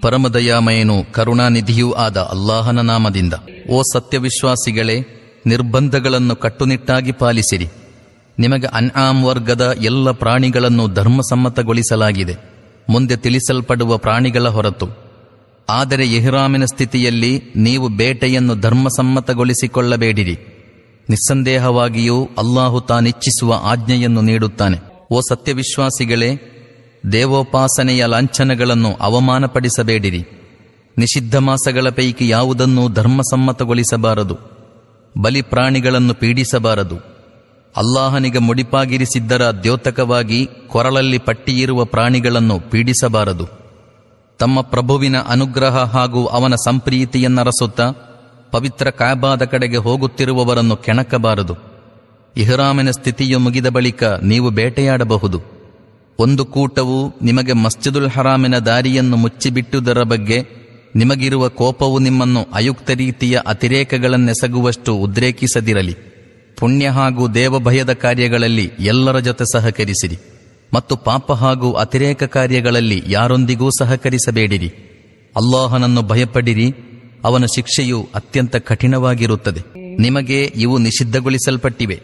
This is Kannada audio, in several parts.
ಪರಮದಯಾಮಯನು ಕರುಣಾನಿಧಿಯೂ ಆದ ಅಲ್ಲಾಹನ ನಾಮದಿಂದ, ಓ ಸತ್ಯವಿಶ್ವಾಸಿಗಳೇ, ನಿರ್ಬಂಧಗಳನ್ನು ಕಟ್ಟುನಿಟ್ಟಾಗಿ ಪಾಲಿಸಿರಿ. ನಿಮಗೆ ಅನ್ಆಮ್ ವರ್ಗದ ಎಲ್ಲ ಪ್ರಾಣಿಗಳನ್ನು ಧರ್ಮಸಮ್ಮತಗೊಳಿಸಲಾಗಿದೆ. ಮುಂದೆ ತಿಳಿಸಲ್ಪಡುವ ಪ್ರಾಣಿಗಳ ಹೊರತು. ಆದರೆ ಎಹ್ರಾಮಿನ ಸ್ಥಿತಿಯಲ್ಲಿ ನೀವು ಬೇಟೆಯನ್ನು ಧರ್ಮಸಮ್ಮತಗೊಳಿಸಿಕೊಳ್ಳಬೇಡಿರಿ. ನಿಸ್ಸಂದೇಹವಾಗಿಯೂ ಅಲ್ಲಾಹು ತಾನಿಚ್ಛಿಸುವ ಆಜ್ಞೆಯನ್ನು ನೀಡುತ್ತಾನೆ. ಓ ಸತ್ಯವಿಶ್ವಾಸಿಗಳೇ, ದೇವೋಪಾಸನೆಯ ಲಾಂಛನಗಳನ್ನು ಅವಮಾನಪಡಿಸಬೇಡಿರಿ. ನಿಷಿದ್ಧ ಮಾಸಗಳ ಪೈಕಿ ಯಾವುದನ್ನೂ ಧರ್ಮಸಮ್ಮತಗೊಳಿಸಬಾರದು. ಬಲಿ ಪ್ರಾಣಿಗಳನ್ನು ಪೀಡಿಸಬಾರದು. ಅಲ್ಲಾಹನಿಗೆ ಮುಡಿಪಾಗಿರಿಸಿದ್ದರ ದ್ಯೋತಕವಾಗಿ ಕೊರಳಲ್ಲಿ ಪಟ್ಟಿಯಿರುವ ಪ್ರಾಣಿಗಳನ್ನು ಪೀಡಿಸಬಾರದು. ತಮ್ಮ ಪ್ರಭುವಿನ ಅನುಗ್ರಹ ಹಾಗೂ ಅವನ ಸಂಪ್ರೀತಿಯನ್ನರಸುತ್ತಾ ಪವಿತ್ರ ಕಾಬಾದ ಕಡೆಗೆ ಹೋಗುತ್ತಿರುವವರನ್ನು ಕೆಣಕಬಾರದು. ಇಹ್ರಾಮಿನ ಸ್ಥಿತಿಯು ಮುಗಿದ ಬಳಿಕ ನೀವು ಬೇಟೆಯಾಡಬಹುದು. ಒಂದು ಕೂಟವು ನಿಮಗೆ ಮಸ್ಜಿದುಲ್ ಹರಾಮಿನ ದಾರಿಯನ್ನು ಮುಚ್ಚಿಬಿಟ್ಟುದರ ಬಗ್ಗೆ ನಿಮಗಿರುವ ಕೋಪವು ನಿಮ್ಮನ್ನು ಅಯುಕ್ತ ರೀತಿಯ ಅತಿರೇಕಗಳನ್ನೆಸಗುವಷ್ಟು ಉದ್ರೇಕಿಸದಿರಲಿ. ಪುಣ್ಯ ಹಾಗೂ ದೇವಭಯದ ಕಾರ್ಯಗಳಲ್ಲಿ ಎಲ್ಲರ ಜೊತೆ ಸಹಕರಿಸಿರಿ. ಮತ್ತು ಪಾಪ ಹಾಗೂ ಅತಿರೇಕ ಕಾರ್ಯಗಳಲ್ಲಿ ಯಾರೊಂದಿಗೂ ಸಹಕರಿಸಬೇಡಿರಿ. ಅಲ್ಲಾಹನನ್ನು ಭಯಪಡಿರಿ. ಅವನ ಶಿಕ್ಷೆಯು ಅತ್ಯಂತ ಕಠಿಣವಾಗಿರುತ್ತದೆ. ನಿಮಗೆ ಇವು ನಿಷಿದ್ಧಗೊಳಿಸಲ್ಪಟ್ಟಿವೆ.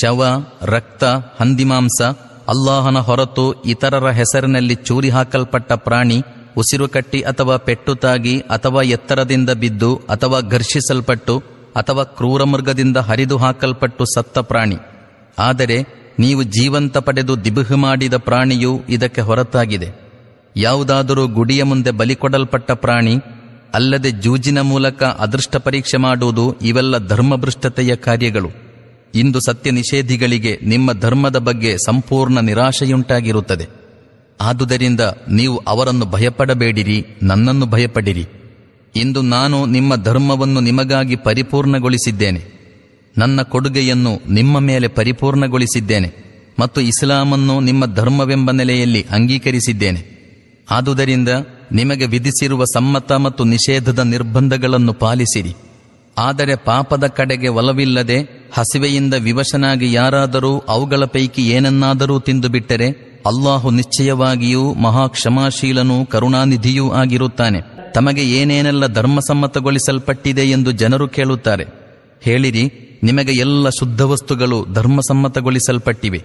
ಶವ, ರಕ್ತ ಹಂದಿಮಾಂಸ ಅಲ್ಲಾಹನ ಹೊರತು ಇತರರ ಹೆಸರಿನಲ್ಲಿ ಚೂರಿ ಹಾಕಲ್ಪಟ್ಟ ಪ್ರಾಣಿ, ಉಸಿರು ಕಟ್ಟಿ ಅಥವಾ ಪೆಟ್ಟು ತಾಗಿ ಅಥವಾ ಎತ್ತರದಿಂದ ಬಿದ್ದು ಅಥವಾ ಘರ್ಷಿಸಲ್ಪಟ್ಟು ಅಥವಾ ಕ್ರೂರಮೃಗದಿಂದ ಹರಿದು ಹಾಕಲ್ಪಟ್ಟು ಸತ್ತ ಪ್ರಾಣಿ. ಆದರೆ ನೀವು ಜೀವಂತ ಪಡೆದು ದಿಬುಹು ಮಾಡಿದ ಪ್ರಾಣಿಯು ಇದಕ್ಕೆ ಹೊರತಾಗಿದೆ. ಯಾವುದಾದರೂ ಗುಡಿಯ ಮುಂದೆ ಬಲಿಕೊಡಲ್ಪಟ್ಟ ಪ್ರಾಣಿ ಅಲ್ಲದೆ ಜೂಜಿನ ಮೂಲಕ ಅದೃಷ್ಟ ಪರೀಕ್ಷೆ ಮಾಡುವುದು ಇವೆಲ್ಲ ಧರ್ಮಭೃಷ್ಟತೆಯ ಕಾರ್ಯಗಳು. ಇಂದು ಸತ್ಯ ನಿಷೇಧಿಗಳಿಗೆ ನಿಮ್ಮ ಧರ್ಮದ ಬಗ್ಗೆ ಸಂಪೂರ್ಣ ನಿರಾಶೆಯುಂಟಾಗಿರುತ್ತದೆ. ಆದುದರಿಂದ ನೀವು ಅವರನ್ನು ಭಯಪಡಬೇಡಿರಿ, ನನ್ನನ್ನು ಭಯಪಡಿರಿ. ಇಂದು ನಾನು ನಿಮ್ಮ ಧರ್ಮವನ್ನು ನಿಮಗಾಗಿ ಪರಿಪೂರ್ಣಗೊಳಿಸಿದ್ದೇನೆ. ನನ್ನ ಕೊಡುಗೆಯನ್ನು ನಿಮ್ಮ ಮೇಲೆ ಪರಿಪೂರ್ಣಗೊಳಿಸಿದ್ದೇನೆ ಮತ್ತು ಇಸ್ಲಾಮನ್ನು ನಿಮ್ಮ ಧರ್ಮವೆಂಬ ನೆಲೆಯಲ್ಲಿ ಅಂಗೀಕರಿಸಿದ್ದೇನೆ. ಆದುದರಿಂದ ನಿಮಗೆ ವಿಧಿಸಿರುವ ಸಮ್ಮತ ಮತ್ತು ನಿಷೇಧದ ನಿರ್ಬಂಧಗಳನ್ನು ಪಾಲಿಸಿರಿ. ಆದರೆ ಪಾಪದ ಕಡೆಗೆ ಒಲವಿಲ್ಲದೆ ಹಸಿವೆಯಿಂದ ವಿವಶನಾಗಿ ಯಾರಾದರೂ ಅವುಗಳ ಪೈಕಿ ಏನನ್ನಾದರೂ ತಿಂದುಬಿಟ್ಟರೆ ಅಲ್ಲಾಹು ನಿಶ್ಚಯವಾಗಿಯೂ ಮಹಾಕ್ಷಮಾಶೀಲನೂ ಕರುಣಾನಿಧಿಯೂ ಆಗಿರುತ್ತಾನೆ. ತಮಗೆ ಏನೇನೆಲ್ಲ ಧರ್ಮಸಮ್ಮತಗೊಳಿಸಲ್ಪಟ್ಟಿದೆ ಎಂದು ಜನರು ಕೇಳುತ್ತಾರೆ. ಹೇಳಿರಿ, ನಿಮಗೆ ಎಲ್ಲ ಶುದ್ಧ ವಸ್ತುಗಳು ಧರ್ಮಸಮ್ಮತಗೊಳಿಸಲ್ಪಟ್ಟಿವೆ.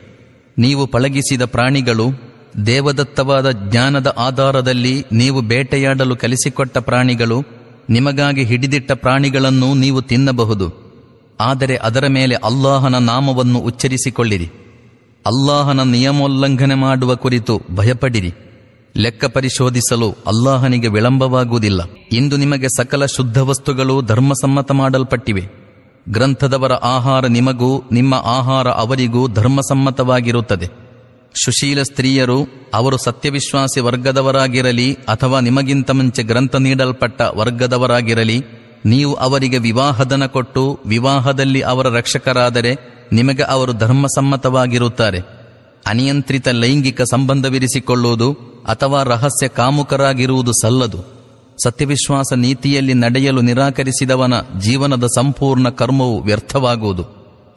ನೀವು ಪಳಗಿಸಿದ ಪ್ರಾಣಿಗಳು ದೇವದತ್ತವಾದ ಜ್ಞಾನದ ಆಧಾರದಲ್ಲಿ ನೀವು ಬೇಟೆಯಾಡಲು ಕಲಿಸಿಕೊಟ್ಟ ಪ್ರಾಣಿಗಳು ನಿಮಗಾಗಿ ಹಿಡಿದಿಟ್ಟ ಪ್ರಾಣಿಗಳನ್ನು ನೀವು ತಿನ್ನಬಹುದು. ಆದರೆ ಅದರ ಮೇಲೆ ಅಲ್ಲಾಹನ ನಾಮವನ್ನು ಉಚ್ಚರಿಸಿಕೊಳ್ಳಿರಿ. ಅಲ್ಲಾಹನ ನಿಯಮೋಲ್ಲಂಘನೆ ಮಾಡುವ ಕುರಿತು ಭಯಪಡಿರಿ. ಲೆಕ್ಕ ಪರಿಶೋಧಿಸಲು ಅಲ್ಲಾಹನಿಗೆ ವಿಳಂಬವಾಗುವುದಿಲ್ಲ. ಇಂದು ನಿಮಗೆ ಸಕಲ ಶುದ್ಧ ವಸ್ತುಗಳು ಧರ್ಮಸಮ್ಮತ ಮಾಡಲ್ಪಟ್ಟಿವೆ. ಗ್ರಂಥದವರ ಆಹಾರ ನಿಮಗೂ ನಿಮ್ಮ ಆಹಾರ ಅವರಿಗೂ ಧರ್ಮಸಮ್ಮತವಾಗಿರುತ್ತದೆ. ಸುಶೀಲ ಸ್ತ್ರೀಯರು, ಅವರು ಸತ್ಯವಿಶ್ವಾಸಿ ವರ್ಗದವರಾಗಿರಲಿ ಅಥವಾ ನಿಮಗಿಂತ ಮುಂಚೆ ಗ್ರಂಥ ನೀಡಲ್ಪಟ್ಟ ವರ್ಗದವರಾಗಿರಲಿ, ನೀವು ಅವರಿಗೆ ವಿವಾಹದನ ಕೊಟ್ಟು ವಿವಾಹದಲ್ಲಿ ಅವರ ರಕ್ಷಕರಾದರೆ ನಿಮಗೆ ಅವರು ಧರ್ಮಸಮ್ಮತವಾಗಿರುತ್ತಾರೆ. ಅನಿಯಂತ್ರಿತ ಲೈಂಗಿಕ ಸಂಬಂಧವಿರಿಸಿಕೊಳ್ಳುವುದು ಅಥವಾ ರಹಸ್ಯ ಕಾಮುಕರಾಗಿರುವುದು ಸಲ್ಲದು. ಸತ್ಯವಿಶ್ವಾಸ ನೀತಿಯಲ್ಲಿ ನಡೆಯಲು ನಿರಾಕರಿಸಿದವನ ಜೀವನದ ಸಂಪೂರ್ಣ ಕರ್ಮವು ವ್ಯರ್ಥವಾಗುವುದು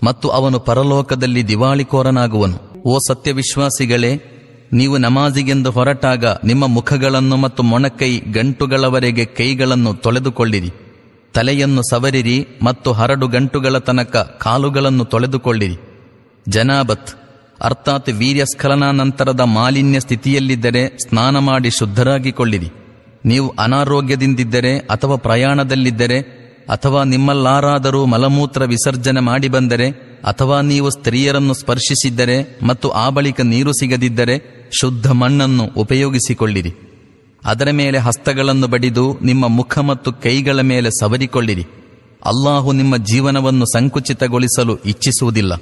ಮತ್ತು ಅವನು ಪರಲೋಕದಲ್ಲಿ ದಿವಾಳಿಕೋರನಾಗುವನು. ಓ ಸತ್ಯವಿಶ್ವಾಸಿಗಳೇ, ನೀವು ನಮಾಜಿಗೆಂದು ಹೊರಟಾಗ ನಿಮ್ಮ ಮುಖಗಳನ್ನು ಮತ್ತು ಮೊಣಕೈ ಗಂಟುಗಳವರೆಗೆ ಕೈಗಳನ್ನು ತೊಳೆದುಕೊಳ್ಳಿರಿ. ತಲೆಯನ್ನು ಸವರಿರಿ ಮತ್ತು ಹರಡು ಗಂಟುಗಳ ತನಕ ಕಾಲುಗಳನ್ನು ತೊಳೆದುಕೊಳ್ಳಿರಿ. ಜನಾಬತ್, ಅರ್ಥಾತ್ ವೀರ್ಯಸ್ಖಲನಾನಂತರದ ಮಾಲಿನ್ಯ ಸ್ಥಿತಿಯಲ್ಲಿದ್ದರೆ ಸ್ನಾನ ಮಾಡಿ ಶುದ್ಧರಾಗಿಕೊಳ್ಳಿರಿ. ನೀವು ಅನಾರೋಗ್ಯದಿಂದಿದ್ದರೆ ಅಥವಾ ಪ್ರಯಾಣದಲ್ಲಿದ್ದರೆ ಅಥವಾ ನಿಮ್ಮಲ್ಲಾರಾದರೂ ಮಲಮೂತ್ರ ವಿಸರ್ಜನೆ ಮಾಡಿ ಬಂದರೆ ಅಥವಾ ನೀವು ಸ್ತ್ರೀಯರನ್ನು ಸ್ಪರ್ಶಿಸಿದ್ದರೆ ಮತ್ತು ಆ ಬಳಿಕ ನೀರು ಸಿಗದಿದ್ದರೆ ಶುದ್ಧ ಮಣ್ಣನ್ನು ಉಪಯೋಗಿಸಿಕೊಳ್ಳಿರಿ. ಅದರ ಮೇಲೆ ಹಸ್ತಗಳನ್ನು ಬಡಿದು ನಿಮ್ಮ ಮುಖ ಮತ್ತು ಕೈಗಳ ಮೇಲೆ ಸವರಿಕೊಳ್ಳಿರಿ. ಅಲ್ಲಾಹು ನಿಮ್ಮ ಜೀವನವನ್ನು ಸಂಕುಚಿತಗೊಳಿಸಲು ಇಚ್ಛಿಸುವುದಿಲ್ಲ.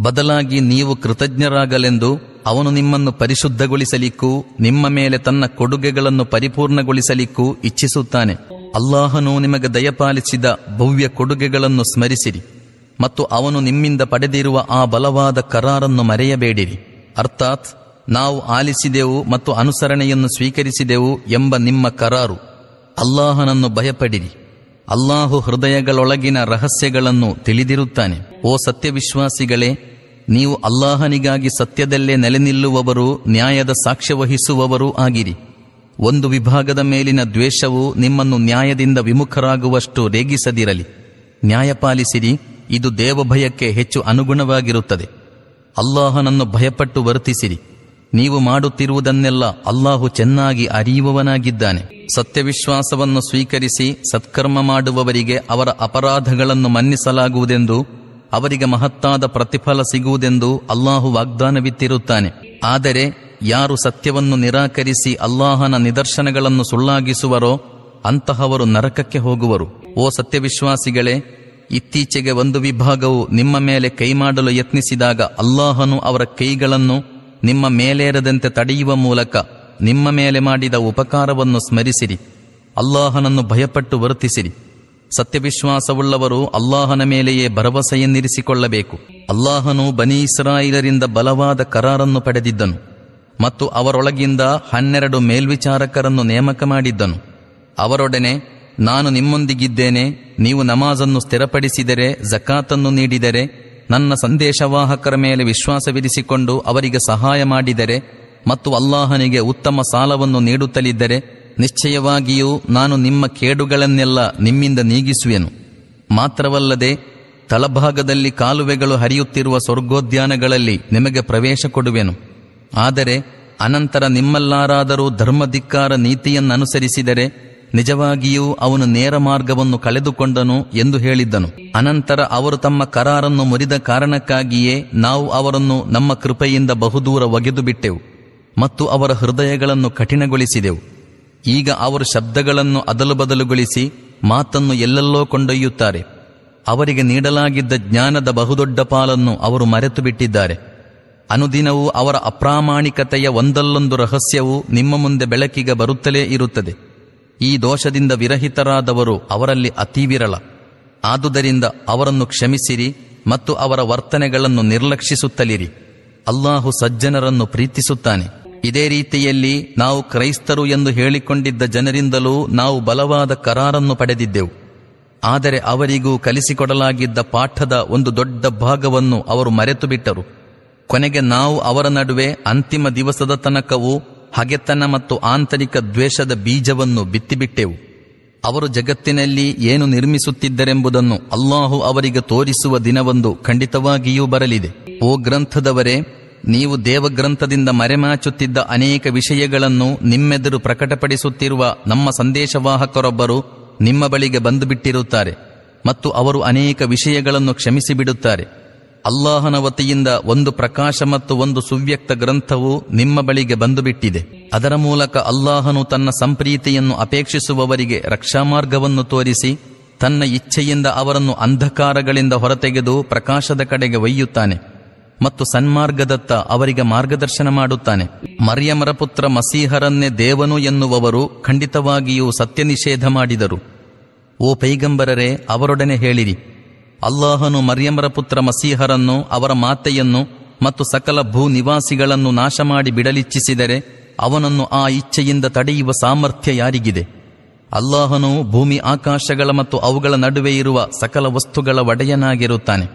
ಬದಲಾಗಿ ನೀವು ಕೃತಜ್ಞರಾಗಲೆಂದು ಅವನು ನಿಮ್ಮನ್ನು ಪರಿಶುದ್ಧಗೊಳಿಸಲಿಕ್ಕೂ ನಿಮ್ಮ ಮೇಲೆ ತನ್ನ ಕೊಡುಗೆಗಳನ್ನು ಪರಿಪೂರ್ಣಗೊಳಿಸಲಿಕ್ಕೂ ಇಚ್ಛಿಸುತ್ತಾನೆ. ಅಲ್ಲಾಹನು ನಿಮಗೆ ದಯಪಾಲಿಸಿದ ಭವ್ಯ ಕೊಡುಗೆಗಳನ್ನು ಸ್ಮರಿಸಿರಿ. ಮತ್ತು ಅವನು ನಿಮ್ಮಿಂದ ಪಡೆದಿರುವ ಆ ಬಲವಾದ ಕರಾರನ್ನು ಮರೆಯಬೇಡಿರಿ. ಅರ್ಥಾತ್, ನಾವು ಆಲಿಸಿದೆವು ಮತ್ತು ಅನುಸರಣೆಯನ್ನು ಸ್ವೀಕರಿಸಿದೆವು ಎಂಬ ನಿಮ್ಮ ಕರಾರು. ಅಲ್ಲಾಹನನ್ನು ಭಯಪಡಿರಿ. ಅಲ್ಲಾಹು ಹೃದಯಗಳೊಳಗಿನ ರಹಸ್ಯಗಳನ್ನು ತಿಳಿದಿರುತ್ತಾನೆ. ಓ ಸತ್ಯವಿಶ್ವಾಸಿಗಳೇ, ನೀವು ಅಲ್ಲಾಹನಿಗಾಗಿ ಸತ್ಯದಲ್ಲೇ ನೆಲೆ ನ್ಯಾಯದ ಸಾಕ್ಷ್ಯ ವಹಿಸುವವರೂ ಆಗಿರಿ. ಒಂದು ವಿಭಾಗದ ಮೇಲಿನ ದ್ವೇಷವು ನಿಮ್ಮನ್ನು ನ್ಯಾಯದಿಂದ ವಿಮುಖರಾಗುವಷ್ಟು ರೇಗಿಸದಿರಲಿ. ನ್ಯಾಯ ಪಾಲಿಸಿರಿ ಇದು ದೇವಭಯಕ್ಕೆ ಹೆಚ್ಚು ಅನುಗುಣವಾಗಿರುತ್ತದೆ. ಅಲ್ಲಾಹನನ್ನು ಭಯಪಟ್ಟು ವರ್ತಿಸಿರಿ. ನೀವು ಮಾಡುತ್ತಿರುವುದನ್ನೆಲ್ಲ ಅಲ್ಲಾಹು ಚೆನ್ನಾಗಿ ಅರಿಯುವವನಾಗಿದ್ದಾನೆ. ಸತ್ಯವಿಶ್ವಾಸವನ್ನು ಸ್ವೀಕರಿಸಿ ಸತ್ಕರ್ಮ ಮಾಡುವವರಿಗೆ ಅವರ ಅಪರಾಧಗಳನ್ನು ಮನ್ನಿಸಲಾಗುವುದೆಂದು, ಅವರಿಗೆ ಮಹತ್ತಾದ ಪ್ರತಿಫಲ ಸಿಗುವುದೆಂದು ಅಲ್ಲಾಹು ವಾಗ್ದಾನವಿತ್ತಿರುತ್ತಾನೆ ಆದರೆ, ಯಾರು ಸತ್ಯವನ್ನು ನಿರಾಕರಿಸಿ ಅಲ್ಲಾಹನ ನಿದರ್ಶನಗಳನ್ನು ಸುಳ್ಳಾಗಿಸುವರೋ, ಅಂತಹವರು ನರಕಕ್ಕೆ ಹೋಗುವರು. ಓ ಸತ್ಯವಿಶ್ವಾಸಿಗಳೇ ಇತ್ತೀಚೆಗೆ ಒಂದು ವಿಭಾಗವು ನಿಮ್ಮ ಮೇಲೆ ಕೈಮಾಡಲು ಯತ್ನಿಸಿದಾಗ ಅಲ್ಲಾಹನು ಅವರ ಕೈಗಳನ್ನು ನಿಮ್ಮ ಮೇಲೇರದಂತೆ ತಡೆಯುವ ಮೂಲಕ ನಿಮ್ಮ ಮೇಲೆ ಮಾಡಿದ ಉಪಕಾರವನ್ನು ಸ್ಮರಿಸಿರಿ. ಅಲ್ಲಾಹನನ್ನು ಭಯಪಟ್ಟು ವರ್ತಿಸಿರಿ. ಸತ್ಯವಿಶ್ವಾಸವುಳ್ಳವರು ಅಲ್ಲಾಹನ ಮೇಲೆಯೇ ಭರವಸೆಯನ್ನಿರಿಸಿಕೊಳ್ಳಬೇಕು. ಅಲ್ಲಾಹನು ಬನಿ ಇಸ್ರಾಯಿಲರಿಂದ ಬಲವಾದ ಕರಾರನ್ನು ಪಡೆದಿದ್ದನು ಮತ್ತು ಅವರೊಳಗಿಂದ ಹನ್ನೆರಡು ಮೇಲ್ವಿಚಾರಕರನ್ನು ನೇಮಕ ಮಾಡಿದ್ದನು ಅವರೊಡನೆ ನಾನು ನಿಮ್ಮೊಂದಿಗಿದ್ದೇನೆ, ನೀವು ನಮಾಜನ್ನು ಸ್ಥಿರಪಡಿಸಿದರೆ, ಜಕಾತನ್ನು ನೀಡಿದರೆ, ನನ್ನ ಸಂದೇಶವಾಹಕರ ಮೇಲೆ ವಿಶ್ವಾಸವಿರಿಸಿಕೊಂಡು ಅವರಿಗೆ ಸಹಾಯ ಮಾಡಿದರೆ ಮತ್ತು ಅಲ್ಲಾಹನಿಗೆ ಉತ್ತಮ ಸಾಲವನ್ನು ನೀಡುತ್ತಲಿದ್ದರೆ, ನಿಶ್ಚಯವಾಗಿಯೂ ನಾನು ನಿಮ್ಮ ಕೇಡುಗಳನ್ನೆಲ್ಲ ನಿಮ್ಮಿಂದ ನೀಗಿಸುವೆನು. ಮಾತ್ರವಲ್ಲದೆ, ತಳಭಾಗದಲ್ಲಿ ಕಾಲುವೆಗಳು ಹರಿಯುತ್ತಿರುವ ಸ್ವರ್ಗೋದ್ಯಾನಗಳಲ್ಲಿ ನಿಮಗೆ ಪ್ರವೇಶ ಕೊಡುವೆನು. ಆದರೆ, ಅನಂತರ ನಿಮ್ಮಲ್ಲಾರಾದರೂ ಧರ್ಮಧಿಕ್ಕಾರ ನೀತಿಯನ್ನನುಸರಿಸಿದರೆ ನಿಜವಾಗಿಯೂ ಅವನು ನೇರ ಮಾರ್ಗವನ್ನು ಕಳೆದುಕೊಂಡನು ಎಂದು ಹೇಳಿದ್ದನು. ಅನಂತರ ಅವರು ತಮ್ಮ ಕರಾರನ್ನು ಮುರಿದ ಕಾರಣಕ್ಕಾಗಿಯೇ ನಾವು ಅವರನ್ನು ನಮ್ಮ ಕೃಪೆಯಿಂದ ಬಹುದೂರ ಒಗೆದು ಬಿಟ್ಟೆವು ಮತ್ತು ಅವರ ಹೃದಯಗಳನ್ನು ಕಠಿಣಗೊಳಿಸಿದೆವು. ಈಗ ಅವರು ಶಬ್ದಗಳನ್ನು ಅದಲು ಬದಲುಗೊಳಿಸಿ ಮಾತನ್ನು ಎಲ್ಲೆಲ್ಲೋ ಕೊಂಡೊಯ್ಯುತ್ತಾರೆ. ಅವರಿಗೆ ನೀಡಲಾಗಿದ್ದ ಜ್ಞಾನದ ಬಹುದೊಡ್ಡ ಪಾಲನ್ನು ಅವರು ಮರೆತು ಬಿಟ್ಟಿದ್ದಾರೆ ಅನುದಿನವೂ ಅವರ ಅಪ್ರಾಮಾಣಿಕತೆಯ ಒಂದಲ್ಲೊಂದು ರಹಸ್ಯವು ನಿಮ್ಮ ಮುಂದೆ ಬೆಳಕಿಗೆ ಬರುತ್ತಲೇ ಇರುತ್ತದೆ. ಈ ದೋಷದಿಂದ ವಿರಹಿತರಾದವರು ಅವರಲ್ಲಿ ಅತಿ ವಿರಳ ಆದುದರಿಂದ ಅವರನ್ನು ಕ್ಷಮಿಸಿರಿ ಮತ್ತು ಅವರ ವರ್ತನೆಗಳನ್ನು ನಿರ್ಲಕ್ಷಿಸುತ್ತಲಿರಿ. ಅಲ್ಲಾಹು ಸಜ್ಜನರನ್ನು ಪ್ರೀತಿಸುತ್ತಾನೆ. ಇದೇ ರೀತಿಯಲ್ಲಿ ನಾವು ಕ್ರೈಸ್ತರು ಎಂದು ಹೇಳಿಕೊಂಡಿದ್ದ ಜನರಿಂದಲೂ ನಾವು ಬಲವಾದ ಕರಾರನ್ನು ಪಡೆದಿದ್ದೆವು. ಆದರೆ ಅವರಿಗೂ ಕಲಿಸಿಕೊಡಲಾಗಿದ್ದ ಪಾಠದ ಒಂದು ದೊಡ್ಡ ಭಾಗವನ್ನು ಅವರು ಮರೆತು ಬಿಟ್ಟರು ಕೊನೆಗೆ ನಾವು ಅವರ ನಡುವೆ ಅಂತಿಮ ದಿವಸದ ತನಕವೂ ಹಗೆತನ ಮತ್ತು ಆಂತರಿಕ ದ್ವೇಷದ ಬೀಜವನ್ನು ಬಿತ್ತಿಬಿಟ್ಟೆವು. ಅವರು ಜಗತ್ತಿನಲ್ಲಿ ಏನು ನಿರ್ಮಿಸುತ್ತಿದ್ದರೆಂಬುದನ್ನು ಅಲ್ಲಾಹು ಅವರಿಗೆ ತೋರಿಸುವ ದಿನವೊಂದು ಖಂಡಿತವಾಗಿಯೂ ಬರಲಿದೆ. ಓ ಗ್ರಂಥದವರೇ, ನೀವು ದೇವಗ್ರಂಥದಿಂದ ಮರೆಮಾಚುತ್ತಿದ್ದ ಅನೇಕ ವಿಷಯಗಳನ್ನು ನಿಮ್ಮೆದುರು ಪ್ರಕಟಪಡಿಸುತ್ತಿರುವ ನಮ್ಮ ಸಂದೇಶವಾಹಕರೊಬ್ಬರು ನಿಮ್ಮ ಬಳಿಗೆ ಬಂದುಬಿಟ್ಟಿರುತ್ತಾರೆ ಮತ್ತು ಅವರು ಅನೇಕ ವಿಷಯಗಳನ್ನು ಕ್ಷಮಿಸಿಬಿಡುತ್ತಾರೆ. ಅಲ್ಲಾಹನ ವತಿಯಿಂದ ಒಂದು ಪ್ರಕಾಶ ಮತ್ತು ಒಂದು ಸುವ್ಯಕ್ತ ಗ್ರಂಥವು ನಿಮ್ಮ ಬಳಿಗೆ ಬಂದು ಬಿಟ್ಟಿದೆ ಅದರ ಮೂಲಕ ಅಲ್ಲಾಹನು ತನ್ನ ಸಂಪ್ರೀತಿಯನ್ನು ಅಪೇಕ್ಷಿಸುವವರಿಗೆ ರಕ್ಷಾಮಾರ್ಗವನ್ನು ತೋರಿಸಿ, ತನ್ನ ಇಚ್ಛೆಯಿಂದ ಅವರನ್ನು ಅಂಧಕಾರಗಳಿಂದ ಹೊರತೆಗೆದು ಪ್ರಕಾಶದ ಕಡೆಗೆ ಒಯ್ಯುತ್ತಾನೆ ಮತ್ತು ಸನ್ಮಾರ್ಗದತ್ತ ಅವರಿಗೆ ಮಾರ್ಗದರ್ಶನ ಮಾಡುತ್ತಾನೆ. ಮರ್ಯಮರ ಪುತ್ರ ಮಸೀಹರನ್ನೇ ದೇವನು ಎನ್ನುವವರು ಖಂಡಿತವಾಗಿಯೂ ಸತ್ಯ ನಿಷೇಧ ಮಾಡಿದರು. ಓ ಪೈಗಂಬರರೇ, ಅವರೊಡನೆ ಹೇಳಿರಿ. ಅಲ್ಲಾಹನು ಮರ್ಯಮರ ಪುತ್ರ ಮಸೀಹರನ್ನು, ಅವರ ಮಾತೆಯನ್ನು ಮತ್ತು ಸಕಲ ಭೂ ನಿವಾಸಿಗಳನ್ನು ನಾಶ ಮಾಡಿ ಬಿಡಲಿಚ್ಛಿಸಿದರೆ ಅವನನ್ನು ಆ ಇಚ್ಛೆಯಿಂದ ತಡೆಯುವ ಸಾಮರ್ಥ್ಯ ಯಾರಿಗಿದೆ? ಅಲ್ಲಾಹನು ಭೂಮಿ ಆಕಾಶಗಳ ಮತ್ತು ಅವುಗಳ ನಡುವೆ ಇರುವ ಸಕಲ ವಸ್ತುಗಳ ಒಡೆಯನಾಗಿರುತ್ತಾನೆ.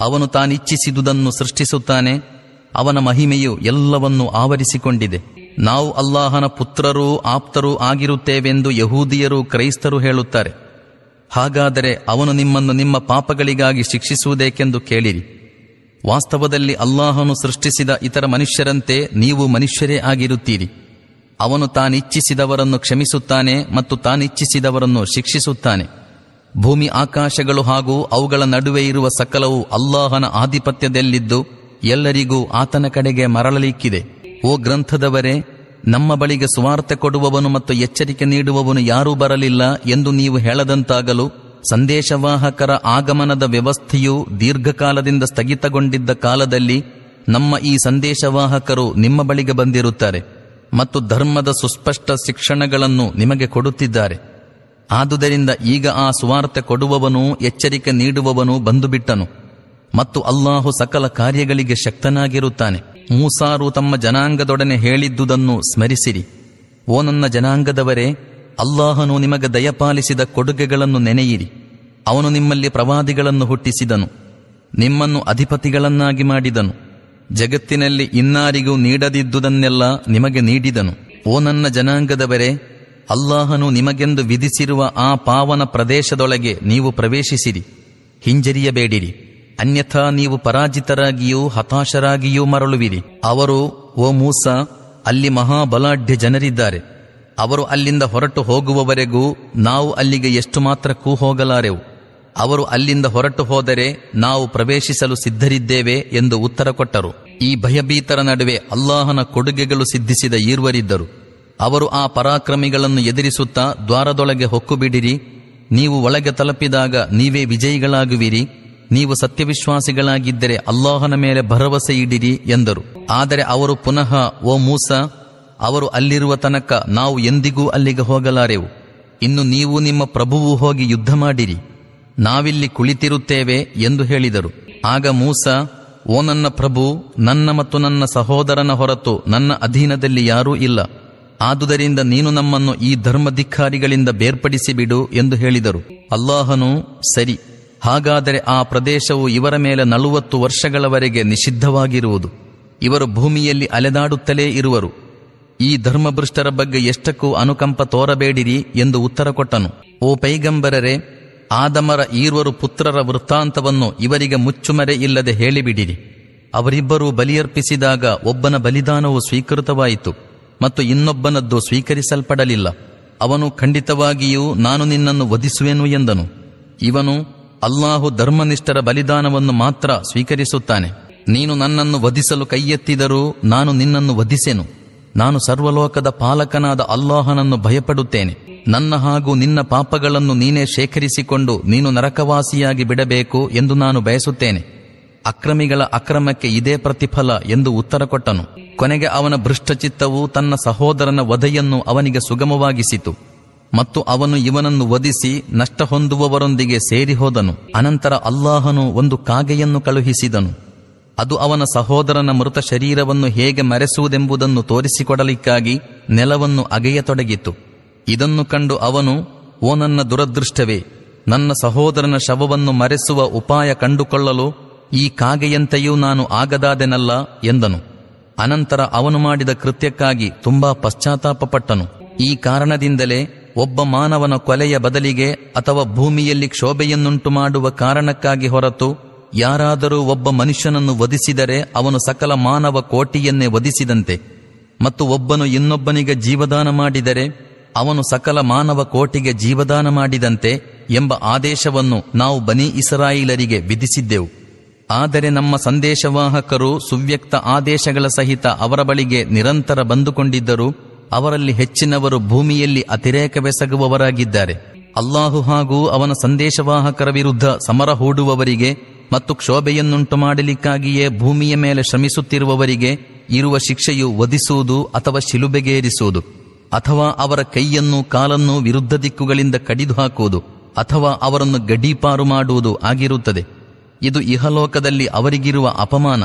ಅವನು ತಾನಿಚ್ಛಿಸಿದುದನ್ನು ಸೃಷ್ಟಿಸುತ್ತಾನೆ. ಅವನ ಮಹಿಮೆಯು ಎಲ್ಲವನ್ನೂ ಆವರಿಸಿಕೊಂಡಿದೆ. ನಾವು ಅಲ್ಲಾಹನ ಪುತ್ರರೂ ಆಪ್ತರೂ ಆಗಿರುತ್ತೇವೆಂದು ಯಹೂದಿಯರು ಕ್ರೈಸ್ತರು ಹೇಳುತ್ತಾರೆ. ಹಾಗಾದರೆ ಅವನು ನಿಮ್ಮನ್ನು ನಿಮ್ಮ ಪಾಪಗಳಿಗಾಗಿ ಶಿಕ್ಷಿಸುವುದೇಕೆಂದು ಕೇಳಿರಿ. ವಾಸ್ತವದಲ್ಲಿ ಅಲ್ಲಾಹನು ಸೃಷ್ಟಿಸಿದ ಇತರ ಮನುಷ್ಯರಂತೆ ನೀವು ಮನುಷ್ಯರೇ ಆಗಿರುತ್ತೀರಿ. ಅವನು ತಾನಿಚ್ಛಿಸಿದವರನ್ನು ಕ್ಷಮಿಸುತ್ತಾನೆ ಮತ್ತು ತಾನಿಚ್ಛಿಸಿದವರನ್ನು ಶಿಕ್ಷಿಸುತ್ತಾನೆ. ಭೂಮಿ ಆಕಾಶಗಳು ಹಾಗೂ ಅವುಗಳ ನಡುವೆ ಇರುವ ಸಕಲವು ಅಲ್ಲಾಹನ ಆಧಿಪತ್ಯದಲ್ಲಿದ್ದು ಎಲ್ಲರಿಗೂ ಆತನ ಕಡೆಗೆ ಮರಳಲಿಕ್ಕಿದೆ. ಓ ಗ್ರಂಥದವರೇ ನಮ್ಮ ಬಳಿಗೆ ಸುವಾರ್ತೆ ಕೊಡುವವನು ಮತ್ತು ಎಚ್ಚರಿಕೆ ನೀಡುವವನು ಯಾರೂ ಬರಲಿಲ್ಲ ಎಂದು ನೀವು ಹೇಳದಂತಾಗಲು ಸಂದೇಶವಾಹಕರ ಆಗಮನದ ವ್ಯವಸ್ಥೆಯು ದೀರ್ಘಕಾಲದಿಂದ ಸ್ಥಗಿತಗೊಂಡಿದ್ದ ಕಾಲದಲ್ಲಿ ನಮ್ಮ ಈ ಸಂದೇಶವಾಹಕರು ನಿಮ್ಮ ಬಳಿಗೆ ಬಂದಿರುತ್ತಾರೆ ಮತ್ತು ಧರ್ಮದ ಸುಸ್ಪಷ್ಟ ಶಿಕ್ಷಣಗಳನ್ನು ನಿಮಗೆ ಕೊಡುತ್ತಿದ್ದಾರೆ. ಆದುದರಿಂದ ಈಗ ಆ ಸುವಾರ್ತೆ ಕೊಡುವವನು ಎಚ್ಚರಿಕೆ ನೀಡುವವನು ಬಂದುಬಿಟ್ಟನು ಮತ್ತು ಅಲ್ಲಾಹು ಸಕಲ ಕಾರ್ಯಗಳಿಗೆ ಶಕ್ತನಾಗಿರುತ್ತಾನೆ. ಮೂಸಾರು ತಮ್ಮ ಜನಾಂಗದೊಡನೆ ಹೇಳಿದ್ದುದನ್ನು ಸ್ಮರಿಸಿರಿ. ಓ ನನ್ನ ಜನಾಂಗದವರೇ, ಅಲ್ಲಾಹನು ನಿಮಗೆ ದಯಪಾಲಿಸಿದ ಕೊಡುಗೆಗಳನ್ನು ನೆನೆಯಿರಿ. ಅವನು ನಿಮ್ಮಲ್ಲಿ ಪ್ರವಾದಿಗಳನ್ನು ಹುಟ್ಟಿಸಿದನು. ನಿಮ್ಮನ್ನು ಅಧಿಪತಿಗಳನ್ನಾಗಿ ಮಾಡಿದನು. ಜಗತ್ತಿನಲ್ಲಿ ಇನ್ನಾರಿಗೂ ನೀಡದಿದ್ದುದನ್ನೆಲ್ಲ ನಿಮಗೆ ನೀಡಿದನು. ಓ ನನ್ನ ಜನಾಂಗದವರೇ, ಅಲ್ಲಾಹನು ನಿಮಗೆಂದು ವಿಧಿಸಿರುವ ಆ ಪಾವನ ಪ್ರದೇಶದೊಳಗೆ ನೀವು ಪ್ರವೇಶಿಸಿರಿ. ಹಿಂಜರಿಯಬೇಡಿರಿ. ಅನ್ಯಥಾ ನೀವು ಪರಾಜಿತರಾಗಿಯೂ ಹತಾಶರಾಗಿಯೂ ಮರಳುವಿರಿ. ಅವರು, ಓ ಮೂಸ, ಅಲ್ಲಿ ಮಹಾಬಲಾಢ್ಯ ಜನರಿದ್ದಾರೆ. ಅವರು ಅಲ್ಲಿಂದ ಹೊರಟು ಹೋಗುವವರೆಗೂ ನಾವು ಅಲ್ಲಿಗೆ ಎಷ್ಟು ಮಾತ್ರಕ್ಕೂ ಹೋಗಲಾರೆವು ಅವರು ಅಲ್ಲಿಂದ ಹೊರಟು ಹೋದರೆ ನಾವು ಪ್ರವೇಶಿಸಲು ಸಿದ್ಧರಿದ್ದೇವೆ ಎಂದು ಉತ್ತರ ಕೊಟ್ಟರು. ಈ ಭಯಭೀತರ ನಡುವೆ ಅಲ್ಲಾಹನ ಕೊಡುಗೆಗಳು ಸಿದ್ಧಿಸಿದ ಈರ್ವರಿದ್ದರು. ಅವರು ಆ ಪರಾಕ್ರಮಿಗಳನ್ನು ಎದುರಿಸುತ್ತಾ ದ್ವಾರದೊಳಗೆ ಹೊಕ್ಕು ಬಿಡಿರಿ ನೀವು ಒಳಗೆ ತಲುಪಿದಾಗ ನೀವೇ ವಿಜಯಿಗಳಾಗುವಿರಿ. ನೀವು ಸತ್ಯವಿಶ್ವಾಸಿಗಳಾಗಿದ್ದರೆ ಅಲ್ಲಾಹನ ಮೇಲೆ ಭರವಸೆ ಇಡಿರಿ ಎಂದರು. ಆದರೆ ಅವರು ಪುನಃ, ಓ ಮೂಸ, ಅವರು ಅಲ್ಲಿರುವ ತನಕ ನಾವು ಎಂದಿಗೂ ಅಲ್ಲಿಗೆ ಹೋಗಲಾರೆವು. ಇನ್ನು ನೀವು ನಿಮ್ಮ ಪ್ರಭುವು ಹೋಗಿ ಯುದ್ಧ ಮಾಡಿರಿ. ನಾವಿಲ್ಲಿ ಕುಳಿತಿರುತ್ತೇವೆ ಎಂದು ಹೇಳಿದರು. ಆಗ ಮೂಸ, ಓ ನನ್ನ ಪ್ರಭು, ನನ್ನ ಮತ್ತು ನನ್ನ ಸಹೋದರನ ಹೊರತು ನನ್ನ ಅಧೀನದಲ್ಲಿ ಯಾರೂ ಇಲ್ಲ. ಆದುದರಿಂದ ನೀನು ನಮ್ಮನ್ನು ಈ ಧರ್ಮಧಿಕ್ಕಾರಿಗಳಿಂದ ಬೇರ್ಪಡಿಸಿಬಿಡು ಎಂದು ಹೇಳಿದರು. ಅಲ್ಲಾಹನು, ಸರಿ. ಹಾಗಾದರೆ ಆ ಪ್ರದೇಶವು ಇವರ ಮೇಲೆ ನಲವತ್ತು ವರ್ಷಗಳವರೆಗೆ ನಿಷಿದ್ಧವಾಗಿರುವುದು. ಇವರು ಭೂಮಿಯಲ್ಲಿ ಅಲೆದಾಡುತ್ತಲೇ ಇರುವರು. ಈ ಧರ್ಮಭೃಷ್ಟರ ಬಗ್ಗೆ ಎಷ್ಟಕ್ಕೂ ಅನುಕಂಪ ತೋರಬೇಡಿರಿ ಎಂದು ಉತ್ತರ ಕೊಟ್ಟನು. ಓ ಪೈಗಂಬರರೆ, ಆದಮರ ಈರ್ವರು ಪುತ್ರರ ವೃತ್ತಾಂತವನ್ನು ಇವರಿಗೆ ಮುಚ್ಚುಮರೆ ಇಲ್ಲದೆ ಹೇಳಿಬಿಡಿರಿ. ಅವರಿಬ್ಬರೂ ಬಲಿಯರ್ಪಿಸಿದಾಗ ಒಬ್ಬನ ಬಲಿದಾನವು ಸ್ವೀಕೃತವಾಯಿತು ಮತ್ತು ಇನ್ನೊಬ್ಬನದ್ದು ಸ್ವೀಕರಿಸಲ್ಪಡಲಿಲ್ಲ. ಅವನು ಖಂಡಿತವಾಗಿಯೂ ನಾನು ನಿನ್ನನ್ನು ವಧಿಸುವೆನು ಎಂದನು. ಇವನು ಅಲ್ಲಾಹು ಧರ್ಮನಿಷ್ಠರ ಬಲಿದಾನವನ್ನು ಮಾತ್ರ ಸ್ವೀಕರಿಸುತ್ತಾನೆ. ನೀನು ನನ್ನನ್ನು ವಧಿಸಲು ಕೈಯೆತ್ತಿದರೂ ನಾನು ನಿನ್ನನ್ನು ವಧಿಸೆನು. ನಾನು ಸರ್ವಲೋಕದ ಪಾಲಕನಾದ ಅಲ್ಲಾಹನನ್ನು ಭಯಪಡುತ್ತೇನೆ. ನನ್ನ ಹಾಗೂ ನಿನ್ನ ಪಾಪಗಳನ್ನು ನೀನೇ ಶೇಖರಿಸಿಕೊಂಡು ನೀನು ನರಕವಾಸಿಯಾಗಿ ಬಿಡಬೇಕು ಎಂದು ನಾನು ಬಯಸುತ್ತೇನೆ. ಅಕ್ರಮಿಗಳ ಅಕ್ರಮಕ್ಕೆ ಇದೇ ಪ್ರತಿಫಲ ಎಂದು ಉತ್ತರ ಕೊಟ್ಟನು. ಕೊನೆಗೆ ಅವನ ಭೃಷ್ಟಚಿತ್ತವು ತನ್ನ ಸಹೋದರನ ವಧೆಯನ್ನು ಅವನಿಗೆ ಸುಗಮವಾಗಿಸಿತು. ಮತ್ತು ಅವನು ಇವನನ್ನು ವಧಿಸಿ ನಷ್ಟ ಹೊಂದುವವರೊಂದಿಗೆ ಸೇರಿ ಹೋದನು ಅನಂತರ ಅಲ್ಲಾಹನು ಒಂದು ಕಾಗೆಯನ್ನು ಕಳುಹಿಸಿದನು. ಅದು ಅವನ ಸಹೋದರನ ಮೃತ ಶರೀರವನ್ನು ಹೇಗೆ ಮರೆಸುವುದೆಂಬುದನ್ನು ತೋರಿಸಿಕೊಡಲಿಕ್ಕಾಗಿ ನೆಲವನ್ನು ಅಗೆಯತೊಡಗಿತು. ಇದನ್ನು ಕಂಡು ಅವನು, ಓ ನನ್ನ ದುರದೃಷ್ಟವೇ, ನನ್ನ ಸಹೋದರನ ಶವವನ್ನು ಮರೆಸುವ ಉಪಾಯ ಕಂಡುಕೊಳ್ಳಲು ಈ ಕಾಗೆಯಂತೆಯೂ ನಾನು ಆಗದಾದೆನಲ್ಲ ಎಂದನು. ಅನಂತರ ಅವನು ಮಾಡಿದ ಕೃತ್ಯಕ್ಕಾಗಿ ತುಂಬಾ ಪಶ್ಚಾತ್ತಾಪಪಟ್ಟನು. ಈ ಕಾರಣದಿಂದಲೇ ಒಬ್ಬ ಮಾನವನ ಕೊಲೆಯ ಬದಲಿಗೆ ಅಥವಾ ಭೂಮಿಯಲ್ಲಿ ಕ್ಷೋಭೆಯನ್ನುಂಟು ಮಾಡುವ ಕಾರಣಕ್ಕಾಗಿ ಹೊರತು ಯಾರಾದರೂ ಒಬ್ಬ ಮನುಷ್ಯನನ್ನು ವಧಿಸಿದರೆ ಅವನು ಸಕಲ ಮಾನವ ಕೋಟಿಯನ್ನೇ ವಧಿಸಿದಂತೆ. ಮತ್ತು ಒಬ್ಬನು ಇನ್ನೊಬ್ಬನಿಗೆ ಜೀವದಾನ ಮಾಡಿದರೆ ಅವನು ಸಕಲ ಮಾನವ ಕೋಟಿಗೆ ಜೀವದಾನ ಮಾಡಿದಂತೆ ಎಂಬ ಆದೇಶವನ್ನು ನಾವು ಬನಿ ಇಸ್ರಾಯಿಲರಿಗೆ ವಿಧಿಸಿದ್ದೆವು. ಆದರೆ ನಮ್ಮ ಸಂದೇಶವಾಹಕರು ಸುವ್ಯಕ್ತ ಆದೇಶಗಳ ಸಹಿತ ಅವರ ಬಳಿಗೆ ನಿರಂತರ ಬಂದುಕೊಂಡಿದ್ದರು. ಅವರಲ್ಲಿ ಹೆಚ್ಚಿನವರು ಭೂಮಿಯಲ್ಲಿ ಅತಿರೇಕವೆಸಗುವವರಾಗಿದ್ದಾರೆ ಅಲ್ಲಾಹು ಹಾಗೂ ಅವನ ಸಂದೇಶವಾಹಕರ ವಿರುದ್ಧ ಸಮರ ಹೂಡುವವರಿಗೆ ಮತ್ತು ಕ್ಷೋಭೆಯನ್ನುಂಟು ಮಾಡಲಿಕ್ಕಾಗಿಯೇ ಭೂಮಿಯ ಮೇಲೆ ಶ್ರಮಿಸುತ್ತಿರುವವರಿಗೆ ಇರುವ ಶಿಕ್ಷೆಯು ವಧಿಸುವುದು ಅಥವಾ ಶಿಲುಬೆಗೇರಿಸುವುದು, ಅಥವಾ ಅವರ ಕೈಯನ್ನು ಕಾಲನ್ನು ವಿರುದ್ಧ ದಿಕ್ಕುಗಳಿಂದ ಕಡಿದು ಹಾಕುವುದು ಅಥವಾ ಅವರನ್ನು ಗಡೀಪಾರು ಮಾಡುವುದು ಆಗಿರುತ್ತದೆ. ಇದು ಇಹಲೋಕದಲ್ಲಿ ಅವರಿಗಿರುವ ಅಪಮಾನ.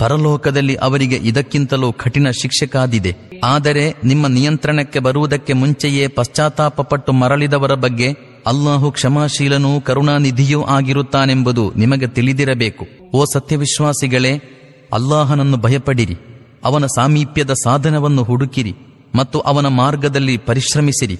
ಪರಲೋಕದಲ್ಲಿ ಅವರಿಗೆ ಇದಕ್ಕಿಂತಲೂ ಕಠಿಣ ಶಿಕ್ಷೆ ಕಾದಿದೆ ಆದರೆ ನಿಮ್ಮ ನಿಯಂತ್ರಣಕ್ಕೆ ಬರುವುದಕ್ಕೆ ಮುಂಚೆಯೇ ಪಶ್ಚಾತ್ತಾಪಪಟ್ಟು ಮರಳಿದವರ ಬಗ್ಗೆ ಅಲ್ಲಾಹು ಕ್ಷಮಾಶೀಲನೂ ಕರುಣಾನಿಧಿಯೂ ಆಗಿರುತ್ತಾನೆಂಬುದು ನಿಮಗೆ ತಿಳಿದಿರಬೇಕು. ಓ ಸತ್ಯವಿಶ್ವಾಸಿಗಳೇ, ಅಲ್ಲಾಹನನ್ನು ಭಯಪಡಿರಿ. ಅವನ ಸಾಮೀಪ್ಯದ ಸಾಧನವನ್ನು ಹುಡುಕಿರಿ ಮತ್ತು ಅವನ ಮಾರ್ಗದಲ್ಲಿ ಪರಿಶ್ರಮಿಸಿರಿ.